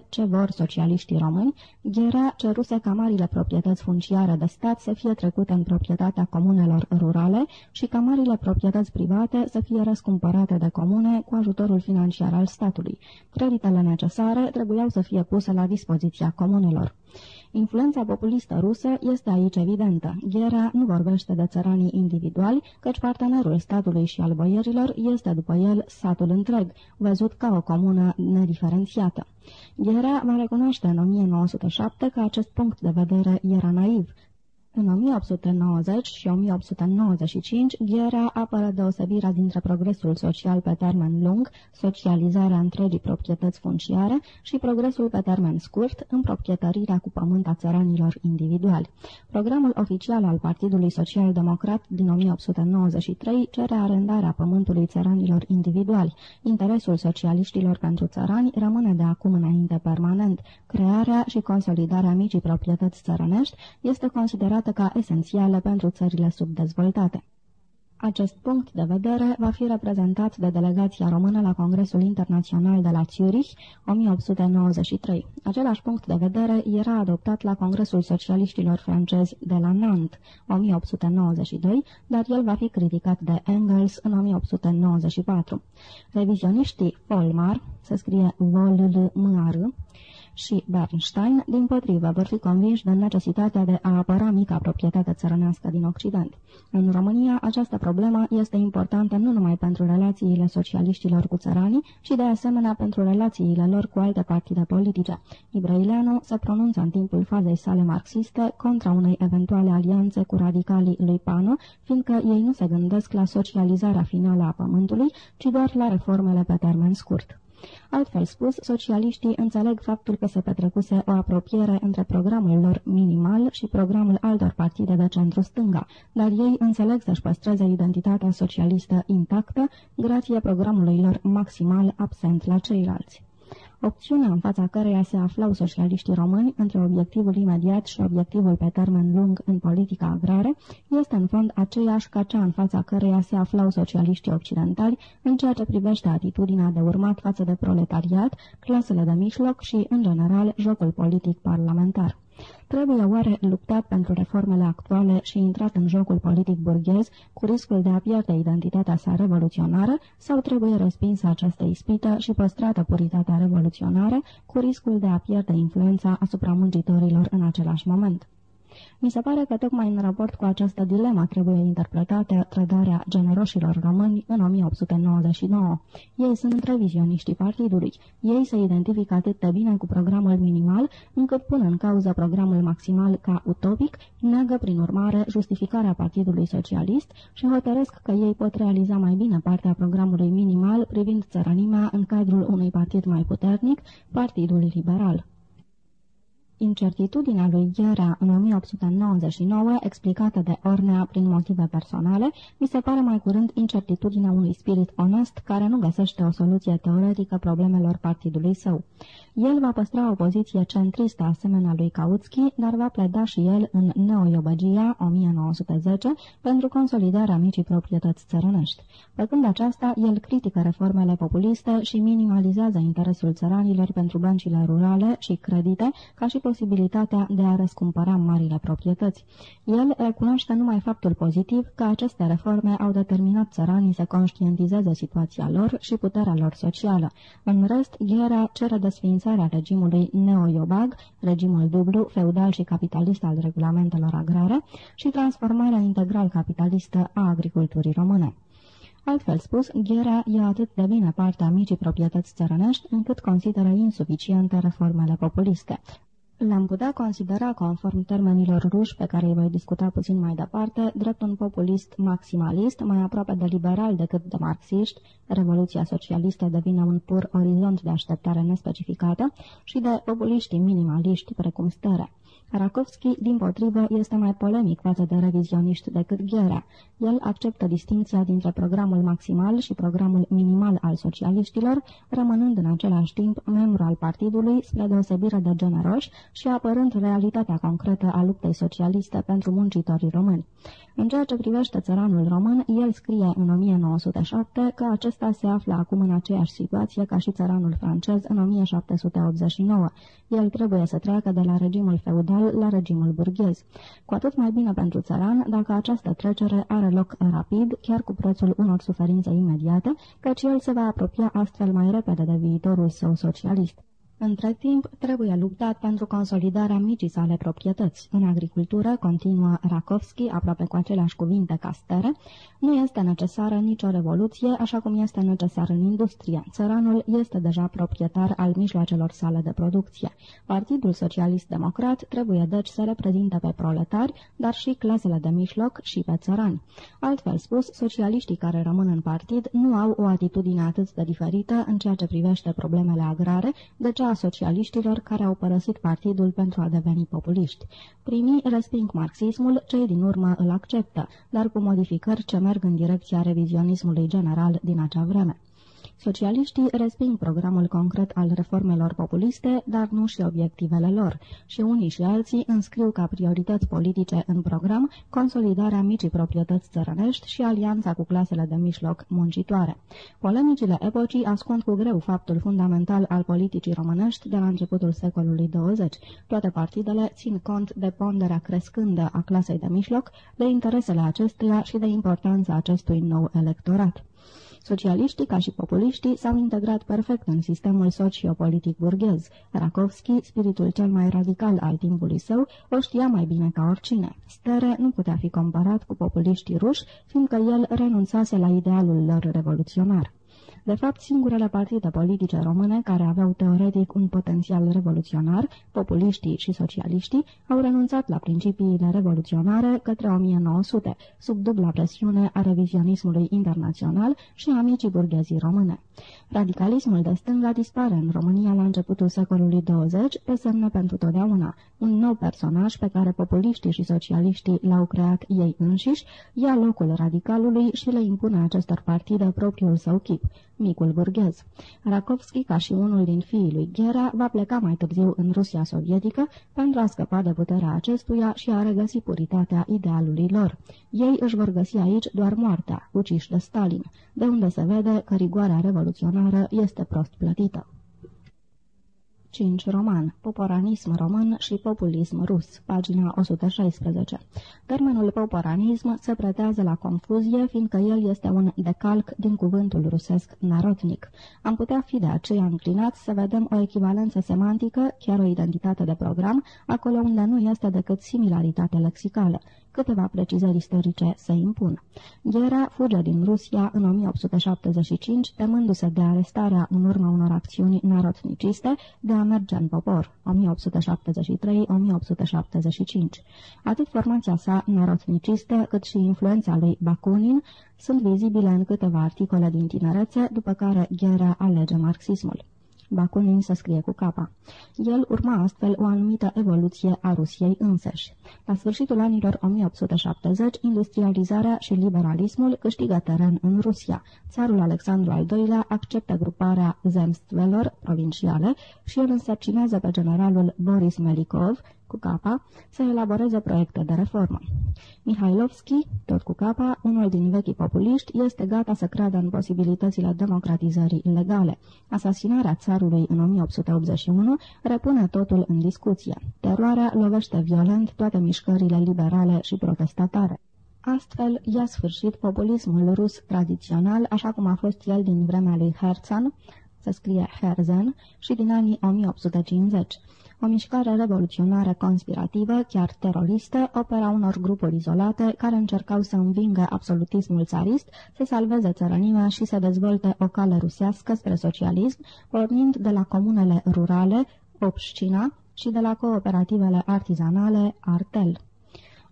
1885-1886, Ce vor socialiștii români, Ghera ceruse ca marile proprietăți funciare de stat să fie trecute în proprietatea comunelor rurale și ca marile proprietăți private să fie răscumpărate credite de comune cu ajutorul financiar al statului. Creditele necesare trebuiau să fie puse la dispoziția comunelor. Influența populistă rusă este aici evidentă. Gherea nu vorbește de țăranii individuali, căci partenerul statului și al boierilor este după el satul întreg, văzut ca o comună nediferențiată. Gherea va recunoaște în 1907 că acest punct de vedere era naiv, în 1890 și 1895, Ghiera apără deosebirea dintre progresul social pe termen lung, socializarea întregii proprietăți funciare și progresul pe termen scurt, în proprietărirea cu pământ a țăranilor individuali. Programul oficial al Partidului Social Democrat din 1893 cere arendarea pământului țăranilor individuali. Interesul socialiștilor pentru țărani rămâne de acum înainte permanent. Crearea și consolidarea micii proprietăți țărănești este considerată considerată ca esențială pentru țările subdezvoltate. Acest punct de vedere va fi reprezentat de delegația română la Congresul Internațional de la Zurich 1893. Același punct de vedere era adoptat la Congresul Socialiștilor francezi de la Nantes 1892, dar el va fi criticat de Engels în 1894. Revizioniștii Volmar, se scrie Volmar, și Bernstein, din potrivă, vor fi convinși de necesitatea de a apăra mica proprietate țărănească din Occident. În România, această problemă este importantă nu numai pentru relațiile socialiștilor cu țăranii, ci de asemenea pentru relațiile lor cu alte partide politice. Ibrăileanu se pronunță în timpul fazei sale marxiste contra unei eventuale alianțe cu radicalii lui Pano, fiindcă ei nu se gândesc la socializarea finală a pământului, ci doar la reformele pe termen scurt. Altfel spus, socialiștii înțeleg faptul că se petrecuse o apropiere între programul lor minimal și programul altor partide de centru-stânga, dar ei înțeleg să-și păstreze identitatea socialistă intactă grație programului lor maximal absent la ceilalți. Opțiunea în fața căreia se aflau socialiștii români între obiectivul imediat și obiectivul pe termen lung în politica agrară este în fond aceeași ca cea în fața căreia se aflau socialiștii occidentali în ceea ce privește atitudinea de urmat față de proletariat, clasele de mijloc și, în general, jocul politic parlamentar. Trebuie oare luptat pentru reformele actuale și intrat în jocul politic burghez cu riscul de a pierde identitatea sa revoluționară sau trebuie respinsă această ispită și păstrată puritatea revoluționară cu riscul de a pierde influența asupra muncitorilor în același moment? Mi se pare că tocmai în raport cu această dilemă trebuie interpretată trădarea generoșilor români în 1899. Ei sunt revizioniștii partidului. Ei se identifică atât de bine cu programul minimal, încât pun în cauză programul maximal ca utopic, neagă prin urmare justificarea Partidului Socialist și hotărăsc că ei pot realiza mai bine partea programului minimal privind țărănimea în cadrul unui partid mai puternic, Partidul Liberal. Incertitudinea lui Gherea în 1899, explicată de Ornea prin motive personale, mi se pare mai curând incertitudinea unui spirit onest care nu găsește o soluție teoretică problemelor partidului său. El va păstra o poziție centristă asemenea lui Kautski, dar va pleda și el în Neoiobăgia 1910 pentru consolidarea micii proprietăți țărănești. Făcând aceasta, el critică reformele populiste și minimalizează interesul țăranilor pentru băncile rurale și credite, ca și posibilitatea de a răscumpăra marile proprietăți. El recunoaște numai faptul pozitiv că aceste reforme au determinat țăranii să conștientizeze situația lor și puterea lor socială. În rest, Ghera cere desființarea regimului neo-iobag, regimul dublu, feudal și capitalist al regulamentelor agrare și transformarea integral capitalistă a agriculturii române. Altfel spus, Ghera e atât de bine partea micii proprietăți țărănești, încât consideră insuficiente reformele populiste. Le-am putea considera, conform termenilor ruși pe care îi voi discuta puțin mai departe, drept un populist maximalist, mai aproape de liberal decât de marxiști, revoluția socialistă devine un pur orizont de așteptare nespecificată, și de populiștii minimaliști, precum Stere. Rakovski, din potrivă, este mai polemic față de revizioniști decât Gherea. El acceptă distinția dintre programul maximal și programul minimal al socialiștilor, rămânând în același timp membru al partidului, spre deosebire de generoși și apărând realitatea concretă a luptei socialiste pentru muncitorii români. În ceea ce privește țăranul român, el scrie în 1907 că acesta se află acum în aceeași situație ca și țăranul francez în 1789. El trebuie să treacă de la regimul feudal la regimul burghez. Cu atât mai bine pentru țăran dacă această trecere are loc rapid, chiar cu prețul unor suferințe imediate, căci el se va apropia astfel mai repede de viitorul său socialist. Între timp, trebuie luptat pentru consolidarea micii sale proprietăți. În agricultură, continuă Rakovski, aproape cu aceleași cuvinte ca stere, nu este necesară nicio revoluție, așa cum este necesar în industrie. Țăranul este deja proprietar al mijloacelor sale de producție. Partidul Socialist-Democrat trebuie deci să reprezinte pe proletari, dar și clasele de mijloc și pe țărani. Altfel spus, socialiștii care rămân în partid nu au o atitudine atât de diferită în ceea ce privește problemele agrare, de cea a socialiștilor care au părăsit partidul pentru a deveni populiști. Primii resping marxismul, cei din urmă îl acceptă, dar cu modificări ce merg în direcția revizionismului general din acea vreme. Socialiștii resping programul concret al reformelor populiste, dar nu și obiectivele lor, și unii și alții înscriu ca priorități politice în program consolidarea micii proprietăți țărănești și alianța cu clasele de mijloc muncitoare. Polemicile epocii ascund cu greu faptul fundamental al politicii românești de la începutul secolului 20. Toate partidele țin cont de ponderea crescândă a clasei de mijloc, de interesele acestuia și de importanța acestui nou electorat. Socialiștii, ca și populiștii, s-au integrat perfect în sistemul sociopolitic burghez. Rakovski, spiritul cel mai radical al timpului său, o știa mai bine ca oricine. Stere nu putea fi comparat cu populiștii ruși, fiindcă el renunțase la idealul lor revoluționar. De fapt, singurele partide politice române care aveau teoretic un potențial revoluționar, populiștii și socialiștii, au renunțat la principiile revoluționare către 1900, sub dubla presiune a revizionismului internațional și a micii burghezii române. Radicalismul de stânga dispare în România la începutul secolului 20 pe semne pentru totdeauna. Un nou personaj pe care populiștii și socialiștii l-au creat ei înșiși, ia locul radicalului și le impune acestor partide propriul său chip micul burghez. Rakovski, ca și unul din fiii lui Ghera, va pleca mai târziu în Rusia sovietică pentru a scăpa de puterea acestuia și a regăsi puritatea idealului lor. Ei își vor găsi aici doar moartea, uciși de Stalin, de unde se vede că rigoarea revoluționară este prost plătită. 5. Roman, poporanism român și populism rus, pagina 116. Termenul poporanism se pretează la confuzie, fiindcă el este un decalc din cuvântul rusesc narotnic. Am putea fi de aceea înclinați să vedem o echivalență semantică, chiar o identitate de program, acolo unde nu este decât similaritate lexicală câteva precizări istorice se impun. Ghera fuge din Rusia în 1875, temându-se de arestarea în urma unor acțiuni narotniciste de a merge în popor, 1873-1875. Atât formația sa narotnicistă, cât și influența lui Bakunin sunt vizibile în câteva articole din tinerețe, după care Ghera alege marxismul. Bakunin să scrie cu capa. El urma astfel o anumită evoluție a Rusiei înseși. La sfârșitul anilor 1870, industrializarea și liberalismul câștigă teren în Rusia. Țarul Alexandru al II-lea acceptă gruparea zemstvelor provinciale și îl însărcinează pe generalul Boris Melikov, cu capa, să elaboreze proiecte de reformă. Mihailovski, tot cu capa, unul din vechii populiști, este gata să creadă în posibilitățile democratizării legale. Asasinarea țarului în 1881 repune totul în discuție. Teroarea lovește violent toate mișcările liberale și protestatare. Astfel, ia sfârșit populismul rus tradițional, așa cum a fost el din vremea lui Herzan, se scrie Herzen, și din anii 1850. O mișcare revoluționară conspirativă, chiar teroristă, opera unor grupuri izolate care încercau să învingă absolutismul țarist, să salveze țărănimea și să dezvolte o cale rusească spre socialism, pornind de la comunele rurale, Opșcina, și de la cooperativele artizanale Artel.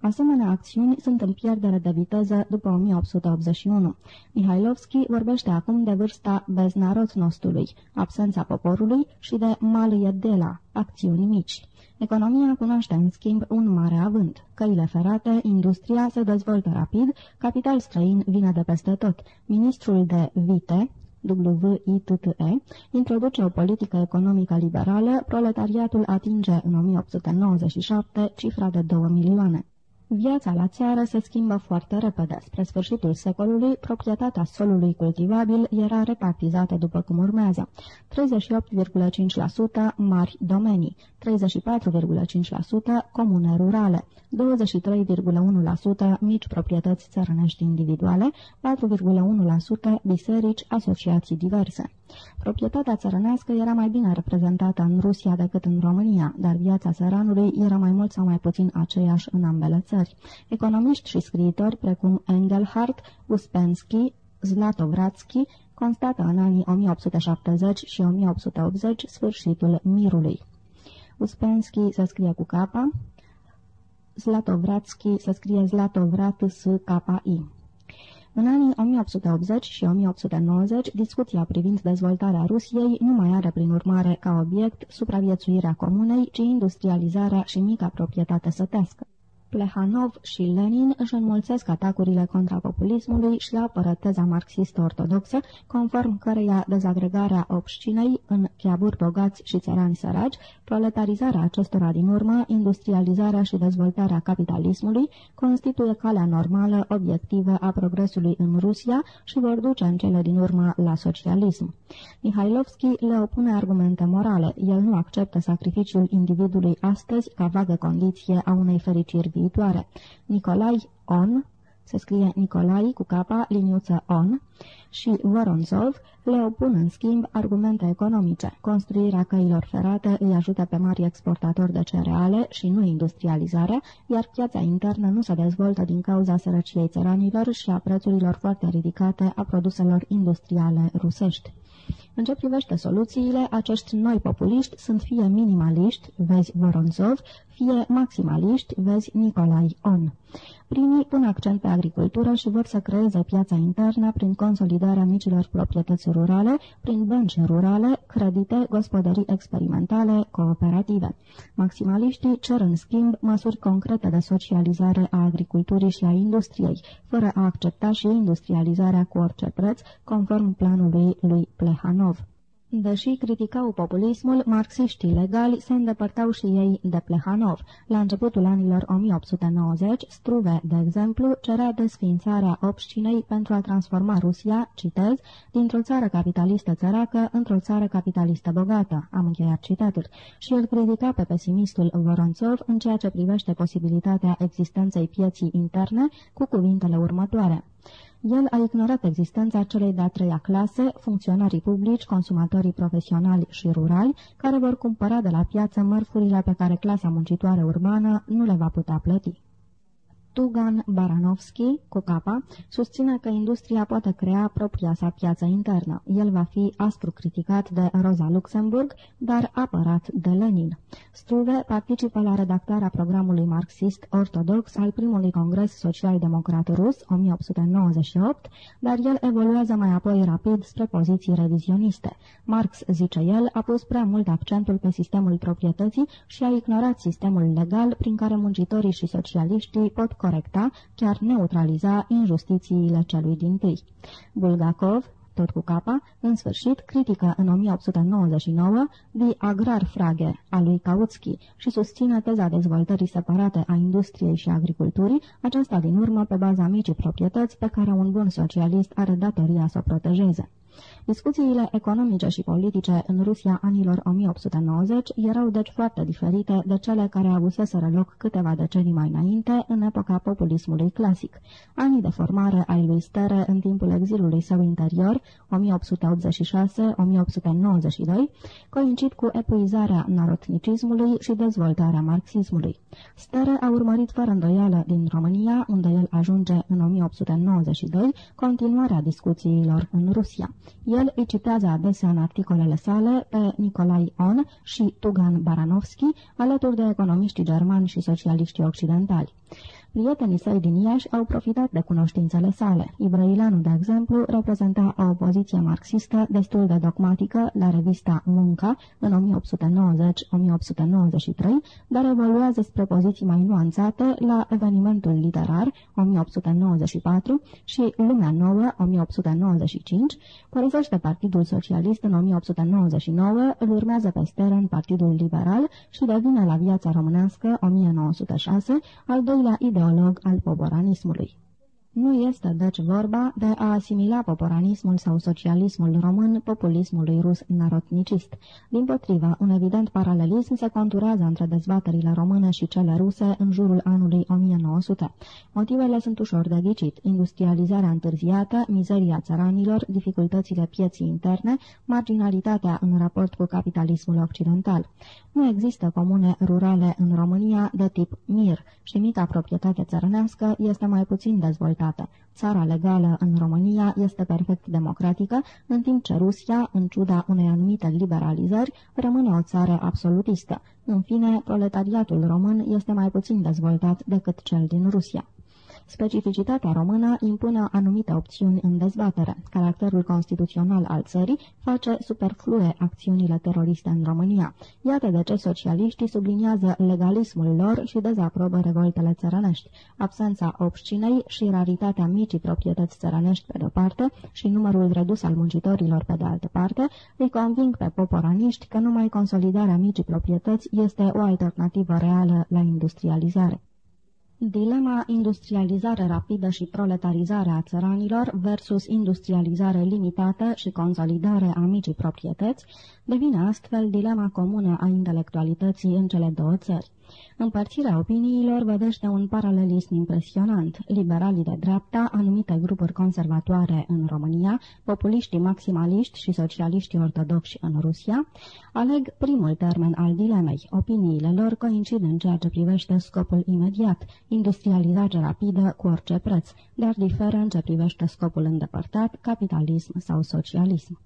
Asemenea acțiuni sunt în pierdere de viteză după 1881. Mihailovski vorbește acum de vârsta beznarotnostului, absența poporului și de maliedela, acțiuni mici. Economia cunoaște în schimb un mare avânt. Căile ferate, industria se dezvoltă rapid, capital străin vine de peste tot. Ministrul de Vite, WITTE, introduce o politică economică liberală, proletariatul atinge în 1897 cifra de 2 milioane. Viața la țară se schimbă foarte repede. Spre sfârșitul secolului, proprietatea solului cultivabil era repartizată după cum urmează. 38,5% mari domenii, 34,5% comune rurale, 23,1% mici proprietăți țărănești individuale, 4,1% biserici, asociații diverse. Proprietatea țărănească era mai bine reprezentată în Rusia decât în România, dar viața țăranului era mai mult sau mai puțin aceeași în ambele țări. Economiști și scriitori precum Engelhardt, Uspensky, Zlatovratski constată în anii 1870 și 1880 sfârșitul mirului. Uspensky se scrie cu capa, Zlatovratski se scrie Zlatovratsky. În anii 1880 și 1890, discuția privind dezvoltarea Rusiei nu mai are prin urmare ca obiect supraviețuirea comunei, ci industrializarea și mica proprietate sătească. Plehanov și Lenin își înmulțesc atacurile contra populismului și apără teza marxistă-ortodoxă, conform căreia dezagregarea obșcinei în chiaburi bogați și țărani săraci, proletarizarea acestora din urmă, industrializarea și dezvoltarea capitalismului, constituie calea normală, obiectivă a progresului în Rusia și vor duce în cele din urmă la socialism. Mihailovski le opune argumente morale. El nu acceptă sacrificiul individului astăzi ca vagă condiție a unei fericiri viitoare. Nicolai On, se scrie Nicolai cu capa, liniuță On, și Voronzov le opun în schimb argumente economice. Construirea căilor ferate îi ajută pe mari exportatori de cereale și nu industrializarea, iar piața internă nu se dezvoltă din cauza sărăciei țăranilor și a prețurilor foarte ridicate a produselor industriale rusești. În ce privește soluțiile, acești noi populiști sunt fie minimaliști, vezi Voronzov, fie maximaliști, vezi Nicolai On. Primii pun accent pe agricultură și vor să creeze piața internă prin consolidarea micilor proprietăți rurale, prin bănci rurale, credite, gospodării experimentale, cooperative. Maximaliștii cer în schimb măsuri concrete de socializare a agriculturii și a industriei, fără a accepta și industrializarea cu orice preț, conform planului lui Plehanov. Deși criticau populismul, marxiștii legali se îndepărtau și ei de Plehanov. La începutul anilor 1890, Struve, de exemplu, cerea desființarea obșcinei pentru a transforma Rusia, citez, dintr-o țară capitalistă țăracă într-o țară capitalistă bogată. Am încheiat citatul. Și el critica pe pesimistul Voronțov în ceea ce privește posibilitatea existenței pieții interne cu cuvintele următoare. El a ignorat existența celei de-a treia clase, funcționarii publici, consumatorii profesionali și rurali, care vor cumpăra de la piață mărfurile pe care clasa muncitoare urbană nu le va putea plăti. Tugan Baranovski, cu capa, susține că industria poate crea propria sa piață internă. El va fi aspru criticat de Rosa Luxemburg, dar apărat de Lenin. Struve participă la redactarea programului marxist ortodox al primului congres social-democrat rus, 1898, dar el evoluează mai apoi rapid spre poziții revizioniste. Marx, zice el, a pus prea mult accentul pe sistemul proprietății și a ignorat sistemul legal prin care muncitorii și socialiștii pot corecta, chiar neutraliza injustițiile celui din tâi. Bulgakov, tot cu capa, în sfârșit, critică în 1899 The Agrar Frage a lui Kautsky și susține teza dezvoltării separate a industriei și agriculturii, aceasta din urmă pe baza micii proprietăți pe care un bun socialist are datoria să o protejeze. Discuțiile economice și politice în Rusia anilor 1890 erau deci foarte diferite de cele care avuseseră loc câteva decenii mai înainte, în epoca populismului clasic. Anii de formare ai lui Stere în timpul exilului său interior, 1886-1892, coincid cu epuizarea narotnicismului și dezvoltarea marxismului. Stere a urmărit fără îndoială din România, unde el ajunge în 1892, continuarea discuțiilor în Rusia. El îi citează adesea în articolele sale pe Nicolai On și Tugan Baranovski, alături de economiștii germani și socialiștii occidentali. Prietenii săi din Iași au profitat de cunoștințele sale. Ibrăileanu, de exemplu, reprezenta o opoziție marxistă destul de dogmatică la revista Munca în 1890-1893, dar evoluează spre poziții mai nuanțate la evenimentul literar 1894 și Lumea Nouă 1895, părăsește Partidul Socialist în 1899, îl urmează pe Stern Partidul Liberal și devine la viața românească 1906 al doilea ideolog ideolog al poporanismului. Nu este deci vorba de a asimila poporanismul sau socialismul român populismului rus narotnicist. Din potriva, un evident paralelism se conturează între dezbaterile române și cele ruse în jurul anului 1900. Motivele sunt ușor de ghicit. Industrializarea întârziată, mizeria țăranilor, dificultățile pieții interne, marginalitatea în raport cu capitalismul occidental. Nu există comune rurale în România de tip MIR și mica proprietate țărănească este mai puțin dezvoltată. Țara legală în România este perfect democratică, în timp ce Rusia, în ciuda unei anumite liberalizări, rămâne o țară absolutistă. În fine, proletariatul român este mai puțin dezvoltat decât cel din Rusia. Specificitatea română impune anumite opțiuni în dezbatere. Caracterul constituțional al țării face superflue acțiunile teroriste în România. Iată de ce socialiștii subliniază legalismul lor și dezaprobă revoltele țărănești. Absența obșcinei și raritatea micii proprietăți țărănești pe de-o parte și numărul redus al muncitorilor pe de altă parte îi conving pe poporaniști că numai consolidarea micii proprietăți este o alternativă reală la industrializare. Dilema industrializare rapidă și proletarizare a țăranilor versus industrializare limitată și consolidare a micii proprietăți devine astfel dilema comună a intelectualității în cele două țări. Împărțirea opiniilor vedește un paralelism impresionant. Liberalii de dreapta, anumite grupuri conservatoare în România, populiștii maximaliști și socialiștii ortodoxi în Rusia, aleg primul termen al dilemei. Opiniile lor coincid în ceea ce privește scopul imediat, industrializare rapidă cu orice preț, dar diferă în ce privește scopul îndepărtat, capitalism sau socialism.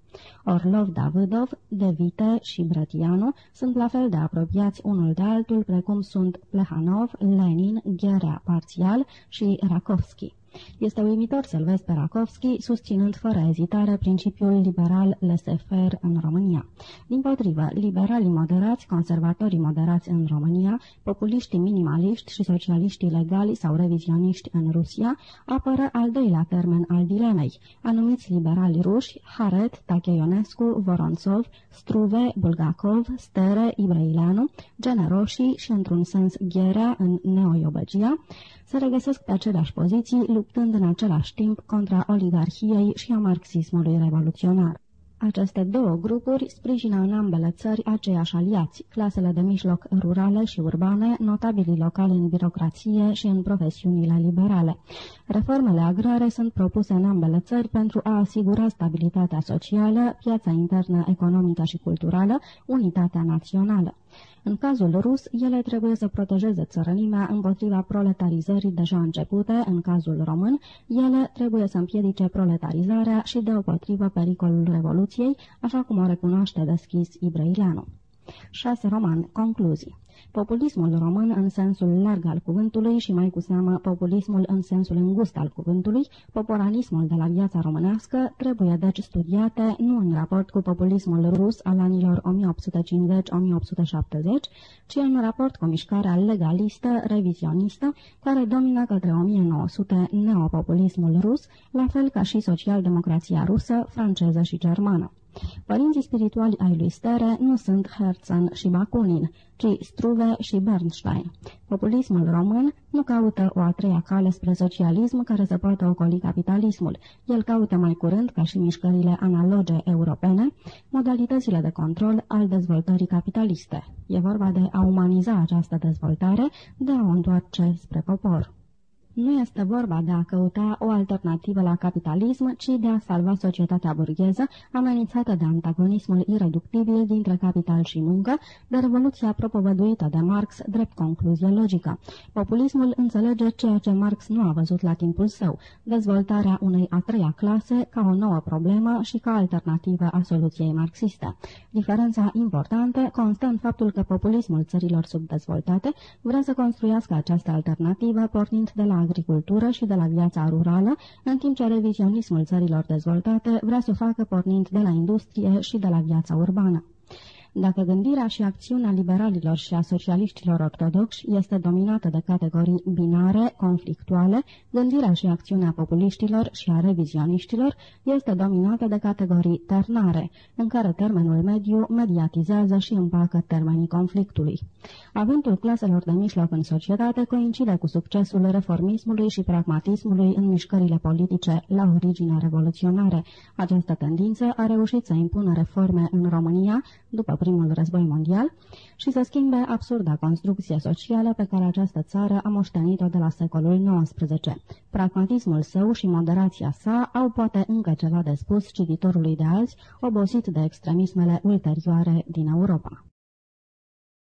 Orlov Davidov, De Vite și Brătianu sunt la fel de apropiați unul de altul precum sunt Plehanov, Lenin, Gherea parțial și Rakovski. Este uimitor să-l vezi pe Rakovski susținând fără ezitare principiul liberal laissez-faire în România. Din potrivă, liberalii moderați, conservatorii moderați în România, populiștii minimaliști și socialiștii legali sau revizioniști în Rusia apără al doilea termen al dilemei, anumiți liberali ruși, Haret, Tacheionescu, Voronțov, Struve, Bulgakov, Stere, Ibrăileanu, generoșii și, într-un sens, Gherea în Neoiobăgia, se regăsesc pe aceleași poziții, luptând în același timp contra oligarhiei și a marxismului revoluționar. Aceste două grupuri sprijină în ambele țări aceiași aliați, clasele de mijloc rurale și urbane, notabilii locali în birocrație și în profesiunile liberale. Reformele agrare sunt propuse în ambele țări pentru a asigura stabilitatea socială, piața internă economică și culturală, unitatea națională. În cazul rus, ele trebuie să protejeze țărănimea împotriva proletarizării deja începute, în cazul român, ele trebuie să împiedice proletarizarea și deopotrivă pericolul Revoluției, așa cum o recunoaște deschis Ibrăileanu. 6. Roman. Concluzii Populismul român în sensul larg al cuvântului și mai cu seamă populismul în sensul îngust al cuvântului, poporalismul de la viața românească, trebuie deci studiate nu în raport cu populismul rus al anilor 1850-1870, ci în raport cu mișcarea legalistă, revizionistă, care domină către 1900 neopopulismul rus, la fel ca și social-democrația rusă, franceză și germană. Părinții spirituali ai lui Stere nu sunt Herzen și Bakunin, ci Struve și Bernstein. Populismul român nu caută o a treia cale spre socialism care să poată ocoli capitalismul. El caută mai curând, ca și mișcările analoge europene, modalitățile de control al dezvoltării capitaliste. E vorba de a umaniza această dezvoltare, de a o întoarce spre popor. Nu este vorba de a căuta o alternativă la capitalism, ci de a salva societatea burgheză, amenințată de antagonismul ireductibil dintre capital și muncă, de revoluția propovăduită de Marx drept concluzie logică. Populismul înțelege ceea ce Marx nu a văzut la timpul său, dezvoltarea unei a treia clase ca o nouă problemă și ca alternativă a soluției marxiste. Diferența importantă constă în faptul că populismul țărilor subdezvoltate vrea să construiască această alternativă pornind de la agricultură și de la viața rurală, în timp ce revizionismul țărilor dezvoltate vrea să o facă pornind de la industrie și de la viața urbană. Dacă gândirea și acțiunea liberalilor și a socialiștilor ortodoxi este dominată de categorii binare, conflictuale, gândirea și acțiunea populiștilor și a revizioniștilor este dominată de categorii ternare, în care termenul mediu mediatizează și împacă termenii conflictului. Aventul claselor de mijloc în societate coincide cu succesul reformismului și pragmatismului în mișcările politice la origine revoluționare. Această tendință a reușit să impună reforme în România după primul război mondial și să schimbe absurda construcție socială pe care această țară a moștenit-o de la secolul XIX. Pragmatismul său și moderația sa au poate încă ceva de spus cititorului de azi, obosit de extremismele ulterioare din Europa.